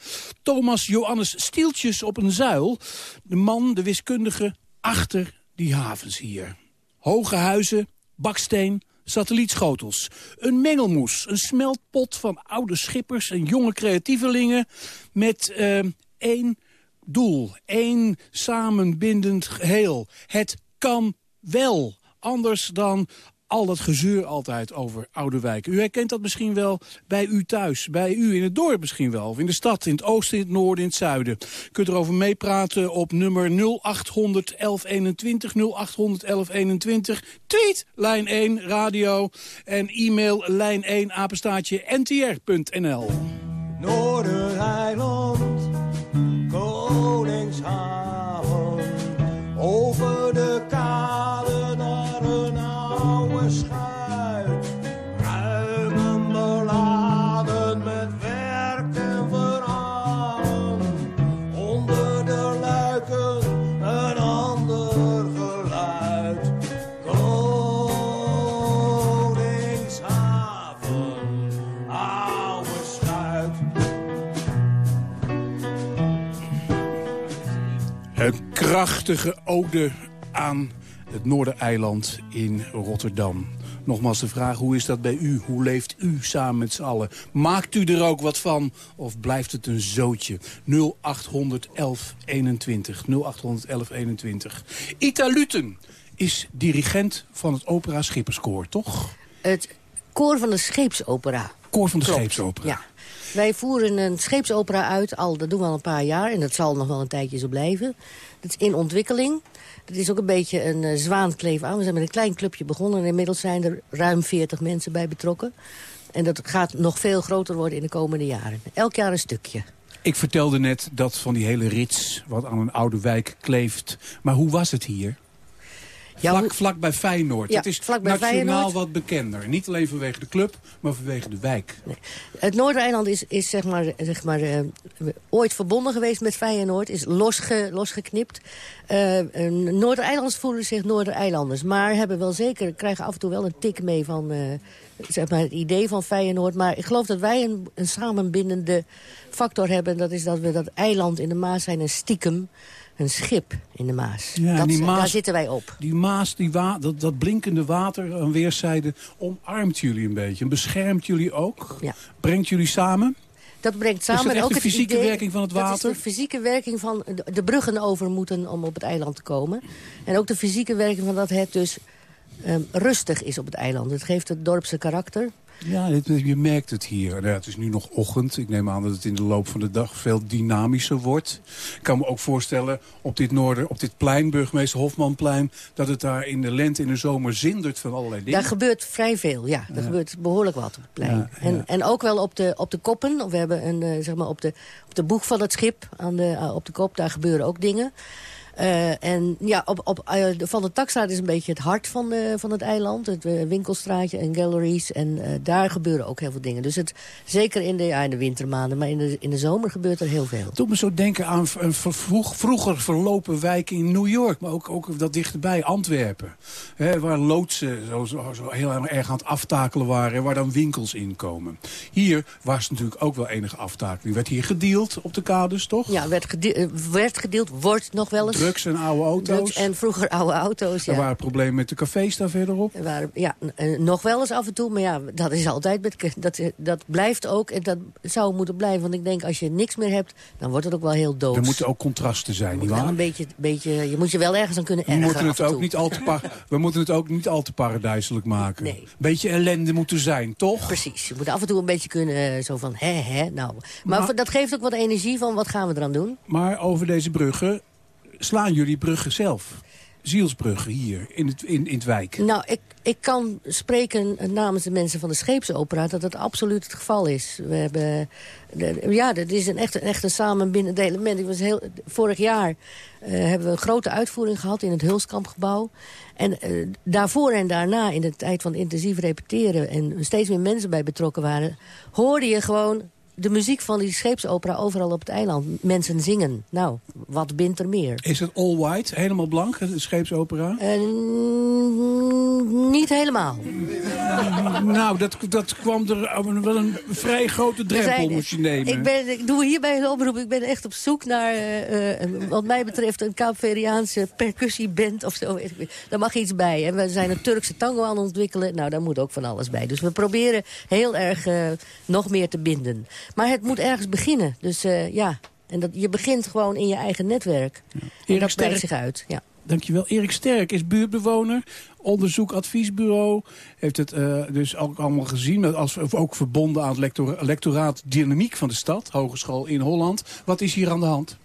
Thomas Johannes Stieltjes op een zuil. De man, de wiskundige, achter die havens hier. Hoge huizen, baksteen, satellietschotels. Een mengelmoes, een smeltpot van oude schippers en jonge creatievelingen... met uh, één doel, één samenbindend geheel. Het kan wel, anders dan al dat gezeur altijd over oude wijken. U herkent dat misschien wel bij u thuis, bij u in het dorp misschien wel. Of in de stad, in het oosten, in het noorden, in het zuiden. U kunt erover meepraten op nummer 0800 1121, 0800 1121. Tweet, lijn 1, radio en e-mail lijn 1, apenstaatje ntr.nl. Noordereiland, Over de kade naar een oude schuit. Krachtige ode aan het Noordereiland in Rotterdam. Nogmaals de vraag, hoe is dat bij u? Hoe leeft u samen met z'n allen? Maakt u er ook wat van? Of blijft het een zootje? 0800 1121. 0800 1121. Ita Luten is dirigent van het opera Schipperskoor, toch? Het koor van de scheepsopera. Koor van de Klopt, scheepsopera. Ja. Wij voeren een scheepsopera uit, al, dat doen we al een paar jaar... en dat zal nog wel een tijdje zo blijven. Dat is in ontwikkeling. Dat is ook een beetje een uh, zwaankleef aan. We zijn met een klein clubje begonnen... en inmiddels zijn er ruim 40 mensen bij betrokken. En dat gaat nog veel groter worden in de komende jaren. Elk jaar een stukje. Ik vertelde net dat van die hele rits wat aan een oude wijk kleeft. Maar hoe was het hier? Vlak, vlak bij Feyenoord. Ja, het is vlak bij nationaal Feyenoord. wat bekender. Niet alleen vanwege de club, maar vanwege de wijk. Het Noordereiland is, is zeg maar, zeg maar, eh, ooit verbonden geweest met Feyenoord. Is losge, losgeknipt. Eh, eh, Noordereilanders voelen zich Noordereilanders. Maar hebben wel zeker, krijgen af en toe wel een tik mee van zeg maar, het idee van Feyenoord. Maar ik geloof dat wij een, een samenbindende factor hebben. Dat is dat we dat eiland in de Maas zijn en stiekem een schip in de Maas. Ja, dat, Maas- Daar zitten wij op. Die Maas, die wa dat, dat blinkende water aan weerszijden... omarmt jullie een beetje beschermt jullie ook. Ja. Brengt jullie samen. Dat brengt Is samen dat en echt ook de fysieke idee- werking van het Dat water? is de fysieke werking van de, de bruggen over moeten om op het eiland te komen. En ook de fysieke werking van dat het dus ehm, rustig is op het eiland. Het geeft het dorpse karakter. Ja, dit- je merkt het hier. Nou ja, het is nu nog ochtend. Ik neem aan dat het in de loop van de dag veel dynamischer wordt. Ik kan me ook voorstellen op dit, noorden, op dit plein, burgemeester Hofmanplein... dat het daar in de lente en de zomer zindert van allerlei dingen. Daar gebeurt vrij veel, ja. Er Ja. gebeurt behoorlijk wat op het plein. Ja, En, en ook wel op de, op de koppen. We hebben een, eh, zeg maar op de, op de boeg van het schip, aan de, eh, op de kop, daar gebeuren ook dingen. Eh, en ja, op, op, eh, Van de Takstraat is een beetje het hart van, de, van het eiland. Het eh, winkelstraatje en galleries. En eh, daar gebeuren ook heel veel dingen. Dus het, zeker in de, ja, in de wintermaanden, maar in de, in de zomer gebeurt er heel veel. doet me zo denken aan een vroeg, vroeger verlopen wijken in New York. Maar ook, ook dat dichterbij, Antwerpen. Hè, waar loodsen zo, zo, zo heel erg aan het aftakelen waren. Waar dan winkels in komen. Hier was natuurlijk ook wel enige aftakeling. Werd hier gedeeld op de kades, toch? Ja, werd, gede- eh, werd gedeeld, wordt nog wel eens. Drugs en oude auto's. Drugs en vroeger oude auto's, ja. Er waren problemen met de cafés daar verderop. Er waren, ja, eh, nog wel eens af en toe, maar ja, dat is altijd. Met, dat, eh, dat blijft ook en dat zou moeten blijven. Want ik denk, als je niks meer hebt, dan wordt het ook wel heel doods. Er moeten ook contrasten zijn, Wel nietwaar? een beetje, beetje, je moet je wel ergens aan kunnen We ergeren moeten, af het ook niet al te we moeten het ook niet al te paradijselijk maken. Beetje ellende moeten zijn, toch? Precies, je moet af en toe een beetje kunnen, eh, zo van, hè, hè, nou. Maar, Maar- dat geeft ook wat energie van, wat gaan we eraan doen? Maar over deze bruggen slaan jullie bruggen zelf. Zielsbruggen hier in het, in, in het wijk. Nou, ik, ik kan spreken namens de mensen van de scheepsopera... dat dat absoluut het geval is. We hebben, ja, dat is een echt, een echt een samenbindend element. Ik was heel, vorig jaar eh, hebben we een grote uitvoering gehad in het Hulskampgebouw. En eh, daarvoor en daarna, in de tijd van intensief repeteren... en steeds meer mensen bij betrokken waren... hoorde je gewoon de muziek van die scheepsopera overal op het eiland. Mensen zingen. Nou, wat bindt er meer? Is het all white, helemaal blank, de scheepsopera? Eh, niet helemaal. nou, dat, dat kwam er wel een vrij grote drempel zijn- moest je nemen. Ik, ben, ik doe hierbij een oproep. Ik ben echt op zoek naar, eh, eh, wat mij betreft, een Kaapveriaanse percussieband of zo. weet ik niet. Daar mag iets bij. En we zijn een Turkse tango aan het ontwikkelen. Nou, daar moet ook van alles bij. Dus we proberen heel erg nog meer te binden. Maar het moet ergens beginnen. Dus eh, ja, en dat, je begint gewoon in je eigen netwerk. En Erik dat spreekt zich uit, ja. Dankjewel. Erik Sterk is buurtbewoner, onderzoek adviesbureau. Heeft het eh, dus ook allemaal gezien, als, ook verbonden aan het lectora- lectoraat dynamiek van de stad, hogeschool in Holland. Wat is hier aan de hand?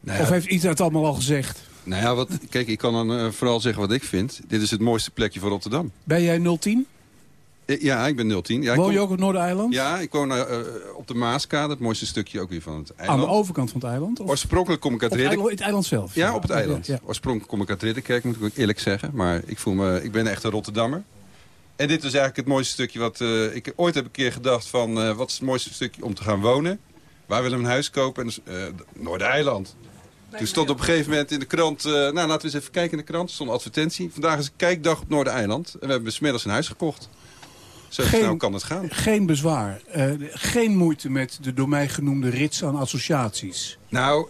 Nou ja, Of heeft iedereen het allemaal al gezegd? Nou ja, wat, kijk, ik kan dan eh, vooral zeggen wat ik vind. Dit is het mooiste plekje van Rotterdam. Ben jij 010? Eh, Ja, ik ben 010. Ja, ik Woon je kom- ook op Noordereiland? Ja, ik woon eh, eh, op de Maaskade, het mooiste stukje ook weer van het eiland. Aan de overkant van het eiland? Of? Oorspronkelijk kom ik uit Op het het eiland zelf? Ja, op het eiland. Ja, ja. Oorspronkelijk kom ik uit Ridderkerk, moet ik ook eerlijk zeggen. Maar ik, voel me, ik ben echt een Rotterdammer. En dit is eigenlijk het mooiste stukje wat... eh, ik ooit heb een keer gedacht van... eh, wat is het mooiste stukje om te gaan wonen? Waar willen we een huis kopen? En Noordereiland. Toen stond op een gegeven moment in de krant... eh, nou, laten we eens even kijken in de krant. Er stond een advertentie. Vandaag is een kijkdag op Noordereiland. En we hebben smiddags een huis gekocht. Zo Geen- snel kan het gaan. Geen bezwaar. Eh, geen moeite met de door mij genoemde rits aan associaties. Nou,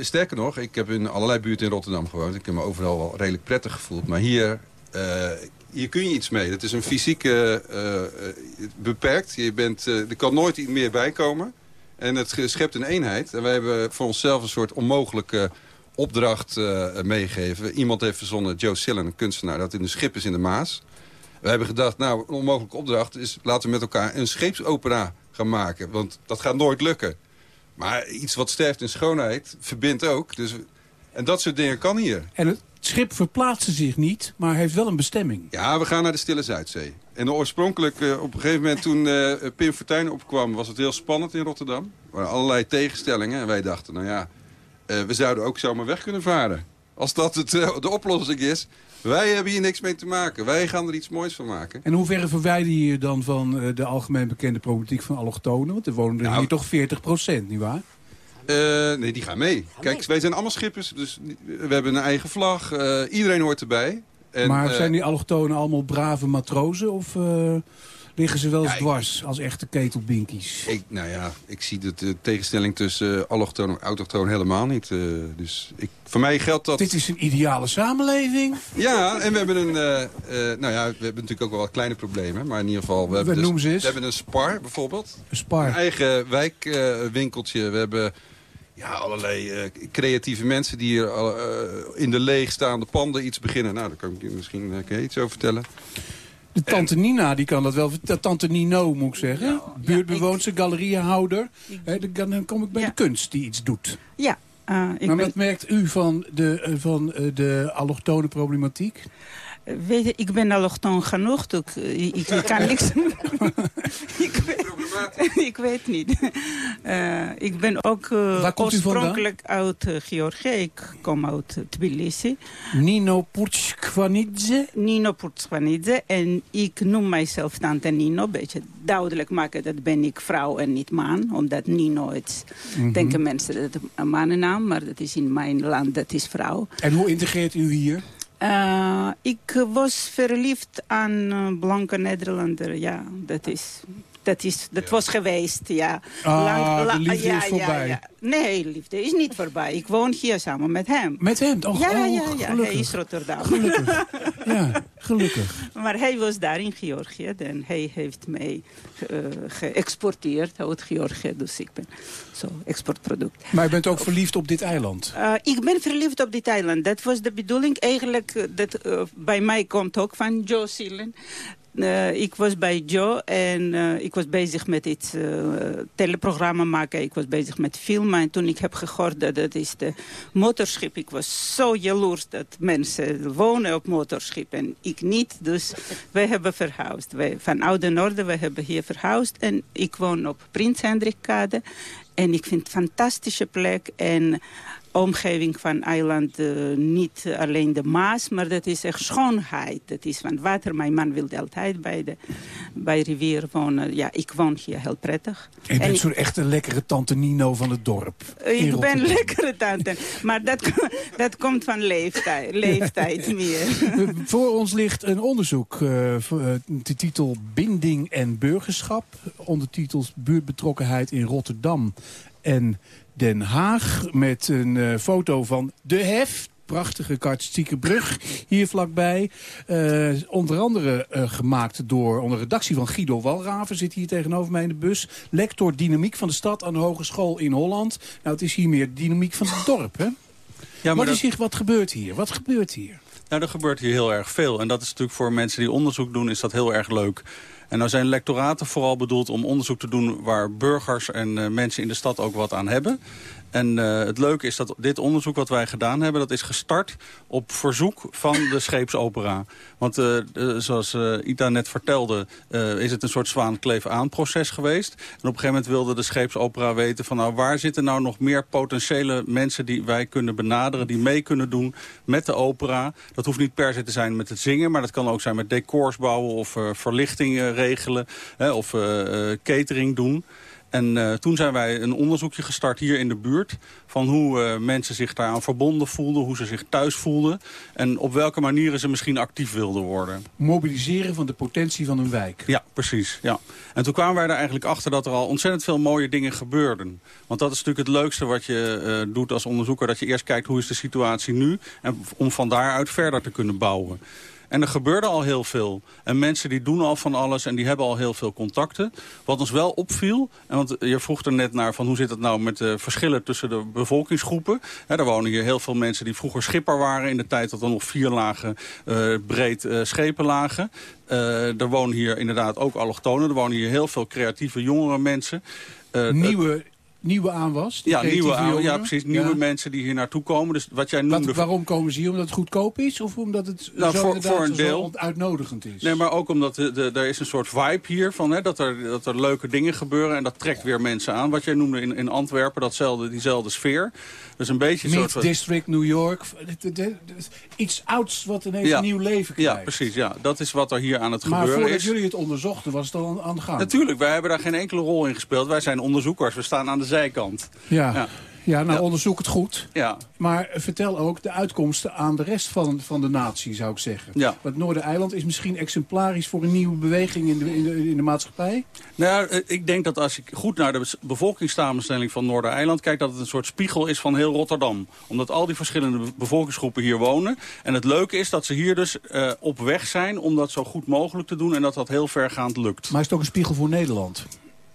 sterker nog, ik heb in allerlei buurten in Rotterdam gewoond. Ik heb me overal wel redelijk prettig gevoeld. Maar hier, eh, hier kun je iets mee. Het is een fysieke eh, beperkt. Je bent, er kan nooit iets meer bij komen. En het schept een eenheid. En wij hebben voor onszelf een soort onmogelijke opdracht meegegeven. Iemand heeft verzonnen, Joe Sillen, een kunstenaar, dat in de schip is in de Maas. We hebben gedacht, nou, een onmogelijke opdracht is... laten we met elkaar een scheepsopera gaan maken. Want dat gaat nooit lukken. Maar iets wat sterft in schoonheid verbindt ook. Dus, en dat soort dingen kan hier. En het schip verplaatste zich niet, maar heeft wel een bestemming. Ja, we gaan naar de Stille Zuidzee. En oorspronkelijk, eh, op een gegeven moment toen eh, Pim Fortuyn opkwam... was het heel spannend in Rotterdam. Er waren allerlei tegenstellingen. En wij dachten, nou ja, eh, we zouden ook zomaar weg kunnen varen. Als dat het, eh, de oplossing is. Wij hebben hier niks mee te maken. Wij gaan er iets moois van maken. En hoe ver verwijder je je dan van eh, de algemeen bekende problematiek van allochtonen? Want er wonen er Nou. hier toch 40 procent, nietwaar? Eh, nee, die gaan mee. Kijk, wij zijn allemaal schippers. Dus we hebben een eigen vlag. Eh, iedereen hoort erbij. En, maar zijn die allochtonen allemaal brave matrozen? Of eh, liggen ze wel eens dwars als echte ketelbinkies? Ik, nou ja, ik zie de, de tegenstelling tussen uh, allochtoon en autochtoon helemaal niet. Uh, dus ik, voor mij geldt dat... Dit is een ideale samenleving. Ja, en we hebben een... Uh, nou ja, we hebben natuurlijk ook wel wat kleine problemen. Maar in ieder geval... We, hebben, dus, we hebben een spar bijvoorbeeld. Een spar. Een eigen wijkwinkeltje. we hebben... Ja, allerlei uh, creatieve mensen die hier uh, in de leegstaande panden iets beginnen. Nou, daar kan ik je misschien uh, kan je iets over vertellen. De tante Nina, die kan dat wel. De tante Nino, moet ik zeggen. Ja, Buurtbewoonster, galerieënhouder. He, dan kom ik bij ja. de kunst die iets doet. Ja. Uh, ik maar wat ben... merkt u van de, van de allochtone problematiek? Weet je, ik ben allochtoon genoeg. Ik, ik, ik kan niks... ik, weet, ik weet niet. Uh, ik ben ook uh, oorspronkelijk uit uh, Georgië. Ik kom uit Tbilisi. Nino Purtskvanidze? Nino Purtskvanidze. En ik noem mijzelf tante Nino. Een beetje duidelijk maken dat ben ik vrouw en niet man. Omdat Nino, het mm -hmm. denken mensen dat het een mannennaam. Maar dat is in mijn land, dat is vrouw. En hoe integreert u hier? Uh, ik was verliefd aan blanke Nederlander, ja, dat is... Dat, is, dat was geweest, ja. Ah, Lang, la, de liefde ja, is voorbij. Ja, ja. Nee, liefde is niet voorbij. Ik woon hier samen met hem. Met hem? Oh, ja, oh, ja, ja, gelukkig. hij is Rotterdam. Gelukkig. ja, gelukkig. Maar hij was daar in Georgië en hij heeft mij uh, geëxporteerd uit Georgië. Dus ik ben zo exportproduct. Maar je bent ook verliefd op dit eiland? Uh, ik ben verliefd op dit eiland. Dat was de bedoeling. Eigenlijk, dat uh, bij mij komt ook van Joe Seelen. Uh, ik was bij Joe en uh, ik was bezig met iets uh, teleprogramma maken. Ik was bezig met filmen. En toen ik heb gehoord dat het is de motorschip. Ik was zo jaloers dat mensen wonen op motorschip en ik niet. Dus wij hebben verhuisd. Van Oude Noorden, we hebben hier verhuisd. En ik woon op Prins Hendrikkade. En ik vind het een fantastische plek. En omgeving van eiland uh, niet alleen de Maas, maar dat is echt schoonheid. Dat is van water. Mijn man wilde altijd bij de bij rivier wonen. Ja, ik woon hier heel prettig. Je bent zo'n echte lekkere tante Nino van het dorp. Ik ben lekkere tante, maar dat, dat komt van leeftijd, leeftijd meer. Voor ons ligt een onderzoek, uh, de titel Binding en Burgerschap. Ondertitels Buurtbetrokkenheid in Rotterdam en Den Haag met een uh, foto van de hef. Prachtige kaartstieke brug hier vlakbij. Uh, onder andere uh, gemaakt door, onder redactie van Guido Walraven... zit hier tegenover mij in de bus. Lector dynamiek van de stad aan de Hogeschool in Holland. Nou, het is hier meer dynamiek van het dorp, hè? Ja, maar wat, is hier, wat gebeurt hier? Wat gebeurt hier? Nou, er gebeurt hier heel erg veel. En dat is natuurlijk voor mensen die onderzoek doen, is dat heel erg leuk. En nou zijn lectoraten vooral bedoeld om onderzoek te doen... waar burgers en uh, mensen in de stad ook wat aan hebben. En uh, het leuke is dat dit onderzoek wat wij gedaan hebben... dat is gestart op verzoek van de scheepsopera. Want uh, uh, zoals Ita net vertelde... is het een soort zwaankleef-aan-proces geweest. En op een gegeven moment wilde de scheepsopera weten... van nou, waar zitten nou nog meer potentiële mensen... die wij kunnen benaderen, die mee kunnen doen met de opera. Dat hoeft niet per se te zijn met het zingen... maar dat kan ook zijn met decors bouwen of verlichting regelen... Hè, of catering doen... En uh, toen zijn wij een onderzoekje gestart hier in de buurt... van hoe uh, mensen zich daaraan verbonden voelden, hoe ze zich thuis voelden... en op welke manieren ze misschien actief wilden worden. Mobiliseren van de potentie van een wijk. Ja, precies. Ja. En toen kwamen wij er eigenlijk achter dat er al ontzettend veel mooie dingen gebeurden. Want dat is natuurlijk het leukste wat je uh, doet als onderzoeker... dat je eerst kijkt hoe is de situatie nu... en om van daaruit verder te kunnen bouwen. En er gebeurde al heel veel. En mensen die doen al van alles en die hebben al heel veel contacten. Wat ons wel opviel, en want je vroeg er net naar van hoe zit het nou met de verschillen tussen de bevolkingsgroepen. Er wonen hier heel veel mensen die vroeger schipper waren in de tijd dat er nog vier lagen uh, breed uh, schepen lagen. Uh, er wonen hier inderdaad ook allochtonen. Er wonen hier heel veel creatieve jongere mensen. Nieuwe nieuwe aanwas? die Ja, nieuwe, aan- ja, precies, nieuwe Ja. mensen die hier naartoe komen. Dus wat jij noemde... Wat, waarom komen ze hier? Omdat het goedkoop is? Of omdat het Nou, zo voor- inderdaad voor een deel. uitnodigend is? Nee, maar ook omdat de, de, er is een soort vibe hier van hè, dat, er, dat er leuke dingen gebeuren. En dat trekt weer mensen aan. Wat jij noemde in, in Antwerpen, datzelfde, diezelfde sfeer. Dus een beetje Mid soort... District, New York. Iets ouds wat ineens Ja. een nieuw leven krijgt. Ja, precies. Ja. Dat is wat er hier aan het Maar gebeuren voordat is. jullie het onderzochten, was het al aan- aan de gang. Natuurlijk, wij hebben daar geen enkele rol in gespeeld. Wij zijn onderzoekers, we staan aan de zijkant. Ja, Ja. Ja. nou Ja. onderzoek het goed. Ja. Maar vertel ook de uitkomsten aan de rest van, van de natie, zou ik zeggen. Ja. Want Noordereiland is misschien exemplarisch voor een nieuwe beweging in de, in de, in de maatschappij. Nou, ja, eh, ik denk dat als ik goed naar de bevolkingssamenstelling van Noordereiland kijk... dat het een soort spiegel is van heel Rotterdam. Omdat al die verschillende be- bevolkingsgroepen hier wonen. En het leuke is dat ze hier dus eh, op weg zijn om dat zo goed mogelijk te doen... en dat dat heel vergaand lukt. Maar is het ook een spiegel voor Nederland?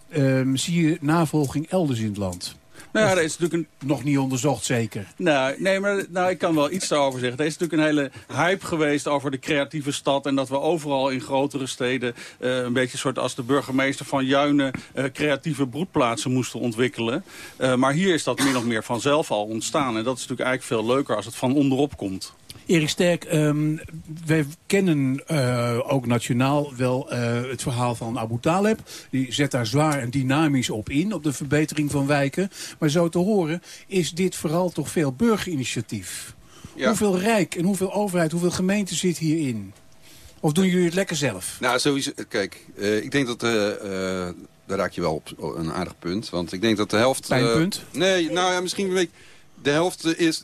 Ehm, zie je navolging elders in het land? Nou ja, er is natuurlijk een... Nog niet onderzocht, zeker. Nou, nee, maar nou, ik kan wel iets daarover zeggen. Er is natuurlijk een hele hype geweest over de creatieve stad... en dat we overal in grotere steden... eh, een beetje soort als de burgemeester van Juinen... eh, creatieve broedplaatsen moesten ontwikkelen. Eh, maar hier is dat min of meer vanzelf al ontstaan. En dat is natuurlijk eigenlijk veel leuker als het van onderop komt. Erik Sterk, ehm, wij kennen eh, ook nationaal wel eh, het verhaal van Abu Taleb. Die zet daar zwaar en dynamisch op in, op de verbetering van wijken. Maar zo te horen is dit vooral toch veel burgerinitiatief. Ja. Hoeveel rijk en hoeveel overheid, hoeveel gemeente zit hierin? Of doen jullie het lekker zelf? Nou, sowieso. Kijk, eh, ik denk dat... daar raak je wel op een aardig punt. Want ik denk dat de helft... Pijnpunt? nee, nou ja, misschien een beetje... De helft eh, is,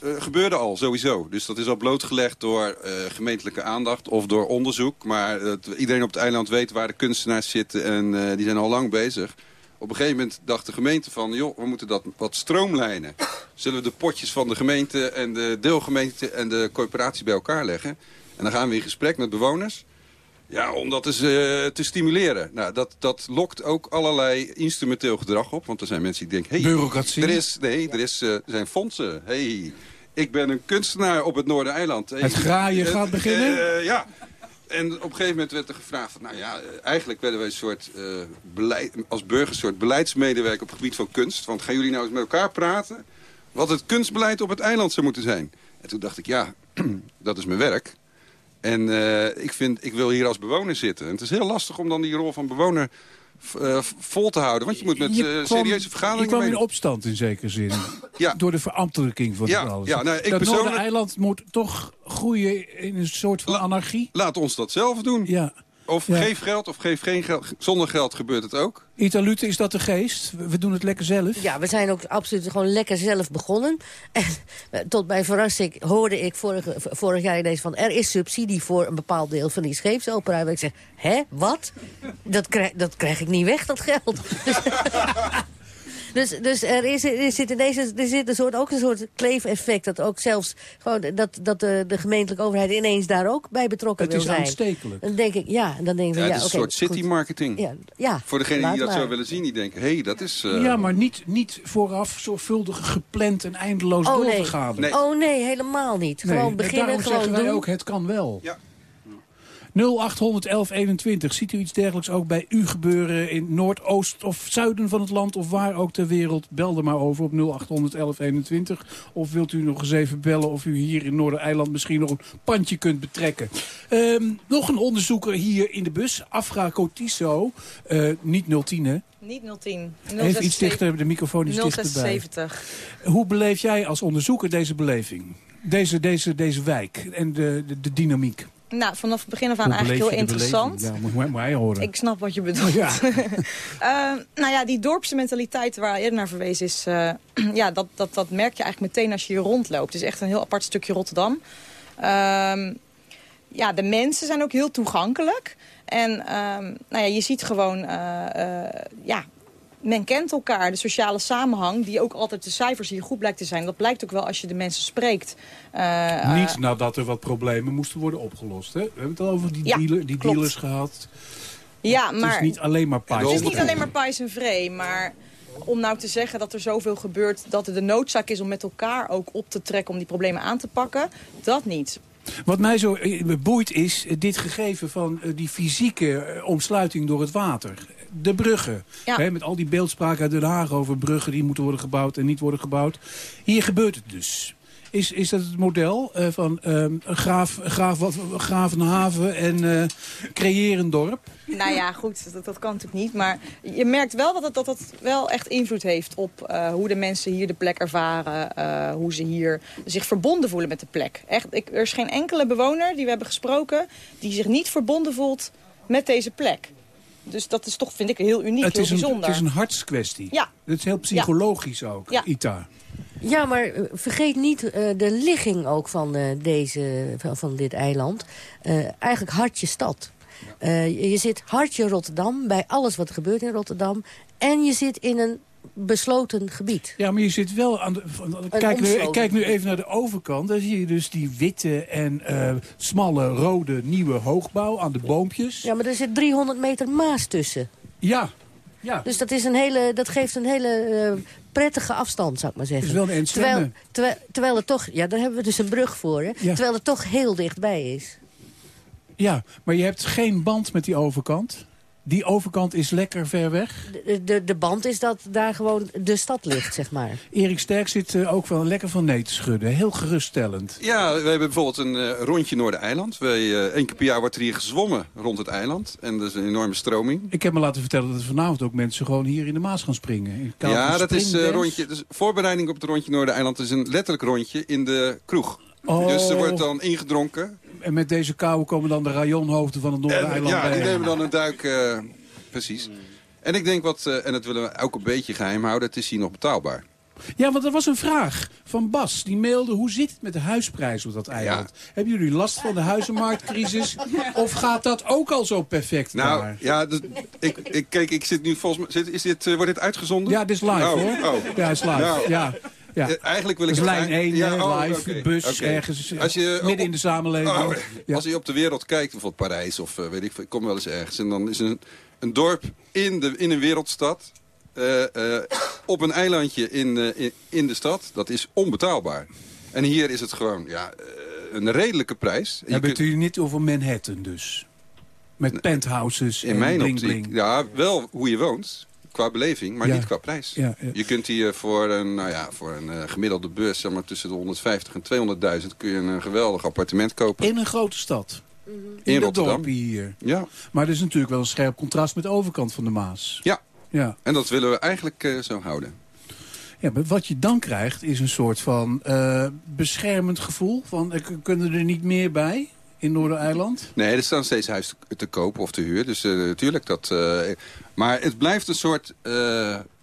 eh, gebeurde al, sowieso. Dus dat is al blootgelegd door eh, gemeentelijke aandacht of door onderzoek. Maar iedereen op het eiland weet waar de kunstenaars zitten en die zijn al lang bezig. Op een gegeven moment dacht de gemeente van, joh, we moeten dat wat stroomlijnen. Zullen we de potjes van de gemeente en de deelgemeente en de corporatie bij elkaar leggen? En dan gaan we in gesprek met bewoners. Ja, om dat eens eh, te stimuleren. Nou, dat, dat lokt ook allerlei instrumenteel gedrag op. Want er zijn mensen die denken... Hey, Bureaucratie? Er, is, nee, er, is, eh, zijn fondsen. Hey, ik ben een kunstenaar op het Noordereiland. Hey, Het graaien eh, gaat beginnen? ja. En op een gegeven moment werd er gevraagd... Van, nou ja, eigenlijk werden wij een soort, beleid, als burgers een soort beleidsmedewerker op het gebied van kunst. Want gaan jullie nou eens met elkaar praten... wat het kunstbeleid op het eiland zou moeten zijn? En toen dacht ik, ja, dat is mijn werk. En eh, ik, vind, ik wil hier als bewoner zitten. En het is heel lastig om dan die rol van bewoner eh, vol te houden. Want je moet met Je eh, kwam- serieuze Je vergaderingen... kwam in opstand in zekere zin. Ja. Door de verambtelijking van Ja, alles. ja, nou, ik dat persoonlijk- Noordereiland moet toch groeien in een soort van anarchie? Laat ons dat zelf doen. Ja. Of Ja. geef geld of geef geen geld. Zonder geld gebeurt het ook. Ita Lute, is dat de geest? We doen het lekker zelf? Ja, we zijn ook absoluut gewoon lekker zelf begonnen. En eh, tot mijn verrassing hoorde ik vorig, vorig jaar ineens van... er is subsidie voor een bepaald deel van die scheepsopera. En ik zeg, hè, wat? Dat krijg, dat krijg ik niet weg, dat geld. Dus, dus, er, is, er zit ineens een- er zit een soort, ook een soort kleefeffect. Dat ook zelfs gewoon dat, dat de, de gemeentelijke overheid ineens daar ook bij betrokken Het wil is zijn. aanstekelijk. Dan denk ik, ja, en dan denk ik, Ja, ja, het is oké, een soort city marketing. Ja, ja, Voor degenen die dat maar. zo willen zien, die denken... hé, hey, dat is... eh, Ja, maar niet, niet vooraf zorgvuldig gepland en eindeloos Oh nee. oh nee, helemaal niet. Nee, Gewoon en beginnen, daarom gewoon zeggen wij doen. ook, het kan wel. Ja. 0800 1121. Ziet u iets dergelijks ook bij u gebeuren in Noordoost of zuiden van het land of waar ook ter wereld? Bel er maar over op 0800 1121. Of wilt u nog eens even bellen of u hier in Noordereiland misschien nog een pandje kunt betrekken. Ehm, nog een onderzoeker hier in de bus, Afra Cotiso. Eh, niet 010 hè? Niet 010. Even iets dichter, de microfoon dichterbij. 076. Hoe beleef jij als onderzoeker deze beleving? Deze, deze, deze wijk en de, de, de dynamiek? Nou, vanaf het begin af aan eigenlijk heel interessant. Ja, moet, moet hij horen. Ik snap wat je bedoelt. Ja. Eh, nou ja, die dorpse mentaliteit waar eerder naar verwezen is... eh, ja, dat, dat, dat merk je eigenlijk meteen als je hier rondloopt. Het is echt een heel apart stukje Rotterdam. Ehm, ja, de mensen zijn ook heel toegankelijk. En ehm, nou ja, je ziet gewoon... eh, ja, men kent elkaar. De sociale samenhang, die ook altijd de cijfers hier goed blijkt te zijn... dat blijkt ook wel als je de mensen spreekt. Eh, Niet eh, nadat er wat problemen moesten worden opgelost. Hè? We hebben het al over die, Ja, dealer, die dealers gehad. ja, Het maar... is niet alleen maar Het pijs. is niet alleen maar pijs en vree, maar om nou te zeggen dat er zoveel gebeurt... dat er de noodzaak is om met elkaar ook op te trekken om die problemen aan te pakken, dat niet. Wat mij zo eh, boeit is dit gegeven van die fysieke omsluiting door het water. De bruggen. Ja. Met al die beeldspraak uit Den Haag over bruggen die moeten worden gebouwd en niet worden gebouwd. Hier gebeurt het dus. Is, is dat het model eh, van ehm, graaf, graaf, wat, graaf een haven en eh creëer een dorp? Nou ja, goed, dat, dat kan natuurlijk niet. Maar je merkt wel dat het, dat het wel echt invloed heeft op eh, hoe de mensen hier de plek ervaren. hoe ze hier zich verbonden voelen met de plek. Echt, ik, er is geen enkele bewoner die we hebben gesproken... die zich niet verbonden voelt met deze plek. Dus dat is toch, vind ik, heel uniek, Het heel is, een, bijzonder. het is een hartskwestie. Ja. Het is heel psychologisch ook, Ja. Ita. Ja, maar eh, vergeet niet eh, de ligging ook van, eh, deze, van, van dit eiland. Eh, eigenlijk hartje stad. Eh, je, je zit hartje Rotterdam, bij alles wat er gebeurt in Rotterdam. En je zit in een besloten gebied. Ja, maar je zit wel aan de... Kijk nu, kijk nu even naar de overkant. Daar zie je dus die witte en eh, smalle rode nieuwe hoogbouw aan de boompjes. Ja, maar er zit 300 meter Maas tussen. Ja, ja. Dus dat, is een hele, dat geeft een hele eh, prettige afstand, zou ik maar zeggen. is wel een terwijl, terwijl, terwijl het toch... Ja, daar hebben we dus een brug voor, hè? Ja. Terwijl het toch heel dichtbij is. Ja, maar je hebt geen band met die overkant. Die overkant is lekker ver weg. De, de, de band is dat daar gewoon de stad ligt, zeg maar. Erik Sterk zit eh, ook wel lekker van nee te schudden. Heel geruststellend. Ja, we hebben bijvoorbeeld een eh, rondje Noordereiland. Wij, eh één keer per jaar wordt er hier gezwommen rond het eiland. En dat is een enorme stroming. Ik heb me laten vertellen dat er vanavond ook mensen gewoon hier in de Maas gaan springen. Ja, dat is rondje. Dus voorbereiding op het rondje Noordereiland is een letterlijk rondje in de kroeg. Oh. Dus er wordt dan ingedronken. En met deze kou komen dan de rayonhoofden van het En, Noordereiland ja, bij. die nemen dan een duik. eh, precies. En ik denk wat, eh, en dat willen we ook een beetje geheim houden, het is hier nog betaalbaar. Ja, want er was een vraag van Bas. Die mailde, hoe zit het met de huisprijs op dat eiland? Hebben jullie last van de huizenmarktcrisis? of gaat dat ook al zo perfect Nou, daar? ja, ik, ik, kijk, ik zit nu volgens mij... Zit, is dit, eh, wordt dit uitgezonden? Ja, dit is live, Oh, hoor. oh. Ja, is live. Nou, ja. Ja. eh, Eigenlijk wil ik het lijn graag- 1, Ja, hè, oh, live, bus, ergens Als je midden in de samenleving. Oh, Ja. Als je op de wereld kijkt, bijvoorbeeld Parijs of eh, weet ik veel, ik kom wel eens ergens. En dan is een, een dorp in, de, in een wereldstad, eh, eh, op een eilandje in, eh, in, in de stad, dat is onbetaalbaar. En hier is het gewoon ja, eh, een redelijke prijs. Je Hebben kunt- u niet over Manhattan dus? Met penthouses in en mijn bling optiek, bling. ja, wel hoe je woont. Qua beleving, maar Ja. niet qua prijs. Ja, ja. Je kunt hier voor een, nou ja, voor een eh, gemiddelde beurs, zeg maar tussen de 150 en 200.000, kun je een geweldig appartement kopen. In een grote stad. In dat Rotterdam. hier. Ja. Maar er is natuurlijk wel een scherp contrast met de overkant van de Maas. Ja. Ja. En dat willen we eigenlijk eh, zo houden. Ja, maar wat je dan krijgt is een soort van eh, beschermend gevoel. Van, kunnen er niet meer bij in Noordereiland? Nee, er staan steeds huizen te, koop of te huur. Dus eh, natuurlijk dat... eh, maar het blijft een soort... eh,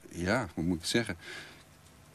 ja, hoe moet ik het zeggen?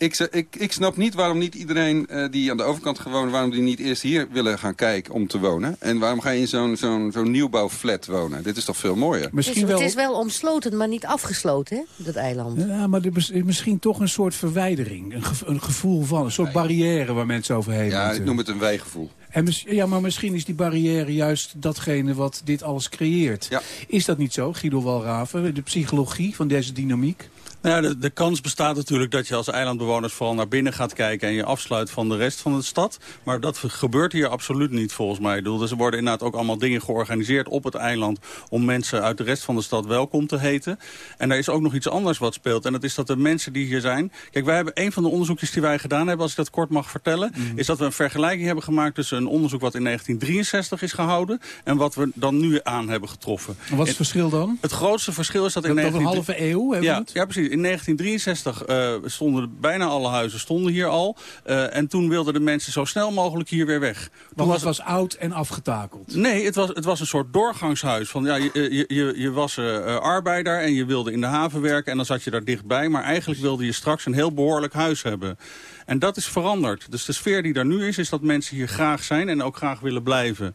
Ik, ik, ik snap niet waarom niet iedereen eh, die aan de overkant gewoond... waarom die niet eerst hier willen gaan kijken om te wonen. En waarom ga je in zo'n zo'n zo'n nieuwbouwflat wonen? Dit is toch veel mooier? Het is, het is wel omsloten, maar niet afgesloten, hè, dat eiland. Ja, maar er is misschien toch een soort verwijdering. Een, gev- een gevoel van, een soort barrière waar mensen overheen Ja, moeten. ik noem het een wijgevoel. En ja, maar misschien is die barrière juist datgene wat dit alles creëert. Is dat niet zo, Guido Walraven? De psychologie van deze dynamiek? Nou ja, de, de kans bestaat natuurlijk dat je als eilandbewoners vooral naar binnen gaat kijken... en je afsluit van de rest van de stad. Maar dat gebeurt hier absoluut niet volgens mij. Bedoel, Dus er worden inderdaad ook allemaal dingen georganiseerd op het eiland... om mensen uit de rest van de stad welkom te heten. En er is ook nog iets anders wat speelt. En dat is dat de mensen die hier zijn... Kijk, wij hebben een van de onderzoekjes die wij gedaan hebben... als ik dat kort mag vertellen... is dat we een vergelijking hebben gemaakt tussen een onderzoek... wat in 1963 is gehouden... en wat we dan nu aan hebben getroffen. En wat is het verschil dan? Het grootste verschil is dat in Dat over een 19 halve eeuw hebben we ja, het? ja, precies. In 1963 eh, stonden bijna alle huizen stonden hier al. Eh, en toen wilden de mensen zo snel mogelijk hier weer weg. Toen Want het was oud en afgetakeld. Nee, het was, het was een soort doorgangshuis. Van, ja, je, je, je, je was eh, arbeider en je wilde in de haven werken en dan zat je daar dichtbij. Maar eigenlijk wilde je straks een heel behoorlijk huis hebben. En dat is veranderd. Dus de sfeer die daar nu is, is dat mensen hier graag zijn en ook graag willen blijven.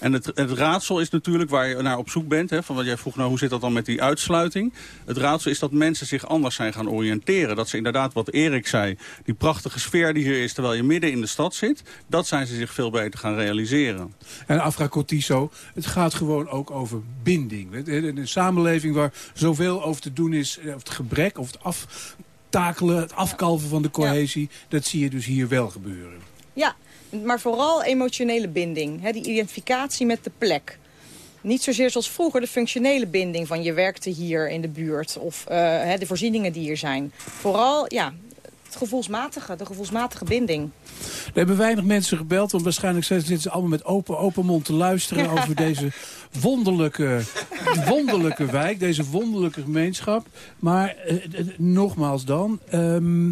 En het, het raadsel is natuurlijk waar je naar op zoek bent. Hè, van wat jij vroeg, nou, hoe zit dat dan met die uitsluiting? Het raadsel is dat mensen zich anders zijn gaan oriënteren. Dat ze inderdaad, wat Erik zei, die prachtige sfeer die hier is... terwijl je midden in de stad zit, dat zijn ze zich veel beter gaan realiseren. En Afra Cotiso, het gaat gewoon ook over binding. Een samenleving waar zoveel over te doen is, eh, of het gebrek, of het aftakelen, het afkalven van de cohesie. Dat zie je dus hier wel gebeuren. Ja, maar vooral emotionele binding. Hè, die identificatie met de plek. niet zozeer zoals vroeger de functionele binding van je werkte hier in de buurt of eh, hè, de voorzieningen die hier zijn. Vooral ja, het gevoelsmatige, de gevoelsmatige binding. Er hebben weinig mensen gebeld, want waarschijnlijk zitten ze allemaal met open, open mond te luisteren Ja. over deze wonderlijke, wonderlijke wijk, deze wonderlijke gemeenschap. Maar eh, eh, nogmaals dan, ehm,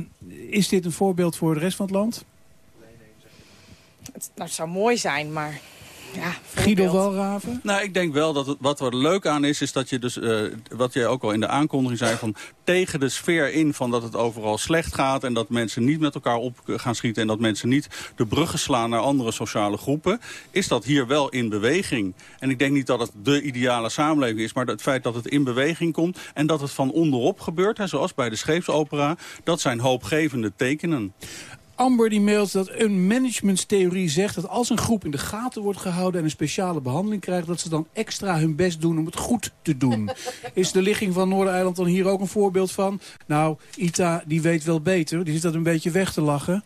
is dit een voorbeeld voor de rest van het land? Het, nou, het zou mooi zijn, maar ja, Guido. Walraven? Nou, ik denk wel dat het, wat er leuk aan is, is dat je dus, eh, wat jij ook al in de aankondiging zei, van tegen de sfeer in van dat het overal slecht gaat en dat mensen niet met elkaar op gaan schieten en dat mensen niet de bruggen slaan naar andere sociale groepen, is dat hier wel in beweging. En ik denk niet dat het de ideale samenleving is, maar het feit dat het in beweging komt en dat het van onderop gebeurt, hè, zoals bij de scheepsopera, dat zijn hoopgevende tekenen. Amber die mailt dat een managementstheorie zegt dat als een groep in de gaten wordt gehouden en een speciale behandeling krijgt, dat ze dan extra hun best doen om het goed te doen. Is de ligging van Noordereiland dan hier ook een voorbeeld van? Nou, Ita die weet wel beter, die zit dat een beetje weg te lachen.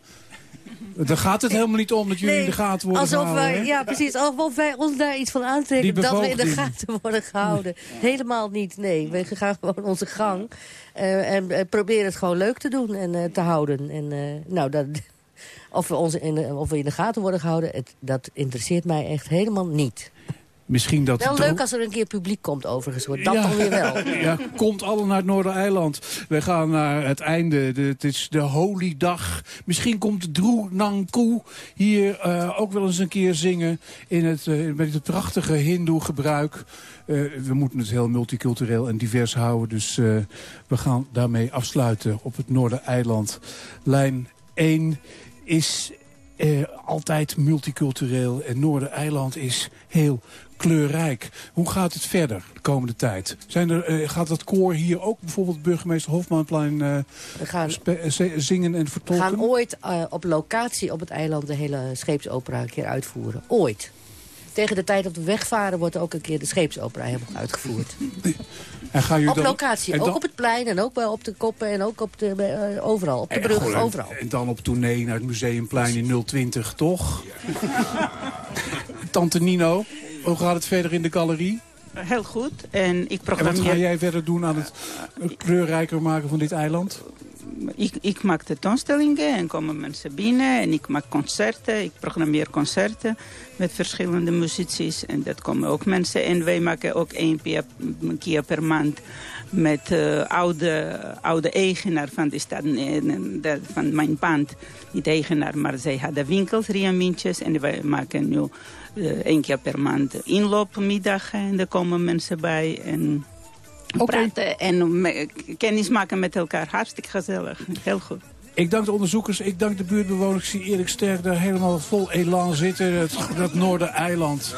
Daar gaat het helemaal niet om dat jullie in de gaten worden alsof gehouden. wij? Ja, precies. Alsof wij ons daar iets van aantrekken. Dat we in de gaten worden gehouden. Helemaal niet, nee. We gaan gewoon onze gang. Eh, en eh, proberen het gewoon leuk te doen en eh, te houden. En nou, dat, of, we ons in de, of we in de gaten worden gehouden, het, dat interesseert mij echt helemaal niet. Misschien dat Wel leuk als er een keer publiek komt overigens. hoor. Dat dan weer wel. Ja, komt alle naar het Noordereiland. We gaan naar het einde. De, het is de holy dag. Misschien komt Droe Nang Koe hier ook wel eens een keer zingen... in het, met het prachtige hindoe gebruik. Eh, we moeten het heel multicultureel en divers houden. Dus eh, we gaan daarmee afsluiten op het Noordereiland. Lijn 1 is eh, altijd multicultureel. En Noordereiland is heel kleurrijk. Hoe gaat het verder de komende tijd? Zijn er, eh, gaat dat koor hier ook bijvoorbeeld burgemeester Hofmanplein eh, zingen en We vertolken? gaan ooit op locatie op het eiland de hele scheepsopera een keer uitvoeren. Ooit. Tegen de tijd dat we wegvaren wordt er ook een keer de scheepsopera helemaal uitgevoerd. En jullie Op dan- locatie, en ook op het plein en ook bij- op de koppen en ook op de, eh, overal. Op de en brug, overal. En dan op tournee naar het Museumplein in 020, toch? Tante Nino, hoe gaat het verder in de galerie? Heel goed. En ik En wat programmeer... ga jij verder doen aan het kleurrijker maken van dit eiland? Ik, ik maak tentoonstellingen en komen mensen binnen. En ik maak concerten. Ik programmeer concerten met verschillende muzici. En dat komen ook mensen. En wij maken ook één keer, per maand met eh, oude, oude eigenaar van de stad, de- van mijn pand. Niet eigenaar, maar zij hadden winkels, Riamintjes. En wij maken nu eh, één keer per maand inloopmiddagen. En daar komen mensen bij. En praten en kennis maken met elkaar. Hartstikke gezellig. Heel goed. Ik dank de onderzoekers, ik dank de buurtbewoners. Ik zie Erik Sterk daar helemaal vol elan zitten. Het, dat Noordereiland.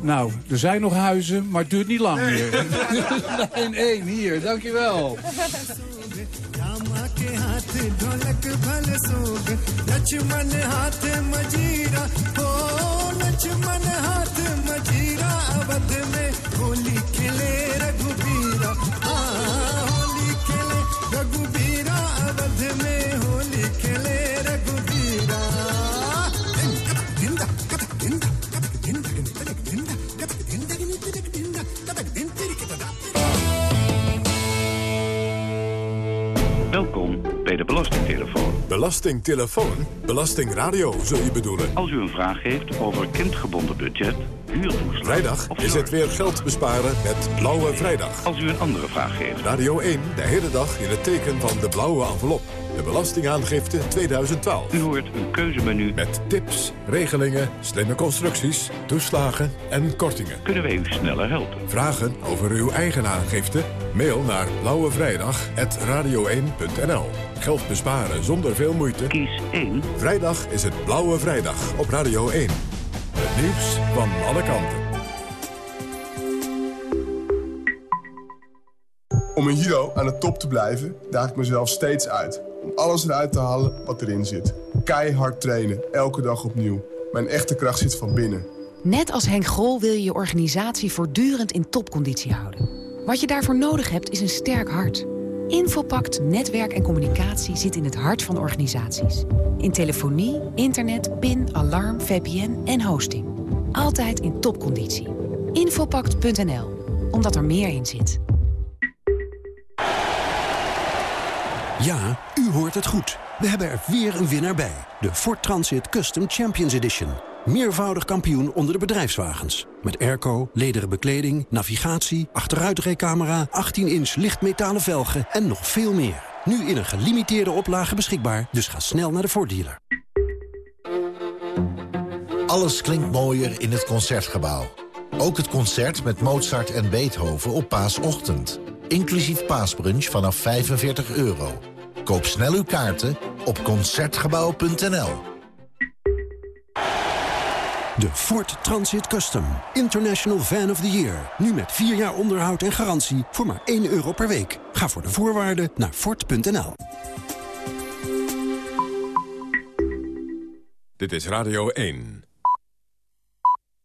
Nou, er zijn nog huizen, maar het duurt niet lang meer. Lijn 1, hier, dankjewel. Rama के हाथ ढोलक भल सोग लक्ष्मण हाथ मजीरा हो लक्ष्मण हाथ मजीरा अवध में होली खेले रघुबीरा हाँ होली खेले रघुबीरा अवध में होली खेले रघुबीरा Welkom bij de Belastingtelefoon. Belastingtelefoon? Belastingradio, zul je bedoelen? Als u een vraag heeft over kindgebonden budget, huurtoeslag... Vrijdag is het weer geld besparen met Blauwe Vrijdag. Als u een andere vraag heeft. Radio 1, de hele dag in het teken van de blauwe envelop. De belastingaangifte 2012. U hoort een keuzemenu. Met tips, regelingen, slimme constructies, toeslagen en kortingen. Kunnen wij u sneller helpen? Vragen over uw eigen aangifte? Mail naar blauwevrijdag.radio1.nl Geld besparen zonder veel moeite? Kies 1. Vrijdag is het Blauwe Vrijdag op Radio 1. Nieuws van alle kanten. Om in judo aan de top te blijven, daag ik mezelf steeds uit. Om alles eruit te halen wat erin zit. Keihard trainen, elke dag opnieuw. Mijn echte kracht zit van binnen. Net als Henk Grol wil je je organisatie voortdurend in topconditie houden. Wat je daarvoor nodig hebt is een sterk hart. Infopact Netwerk en Communicatie zit in het hart van organisaties. In telefonie, internet, PIN, alarm, VPN en hosting. Altijd in topconditie. Infopact.nl, omdat er meer in zit. Ja, u hoort het goed. We hebben er weer een winnaar bij. De Ford Transit Custom Champions Edition. Meervoudig kampioen onder de bedrijfswagens. Met airco, lederen bekleding, navigatie, achteruitrijcamera... 18-inch lichtmetalen velgen en nog veel meer. Nu in een gelimiteerde oplage beschikbaar, dus ga snel naar de Ford dealer. Alles klinkt mooier in het Concertgebouw. Ook het concert met Mozart en Beethoven op paasochtend. Inclusief paasbrunch vanaf 45 euro. Koop snel uw kaarten op Concertgebouw.nl. De Ford Transit Custom. International Van of the Year. Nu met 4 jaar onderhoud en garantie voor maar 1 euro per week. Ga voor de voorwaarden naar Ford.nl. Dit is Radio 1.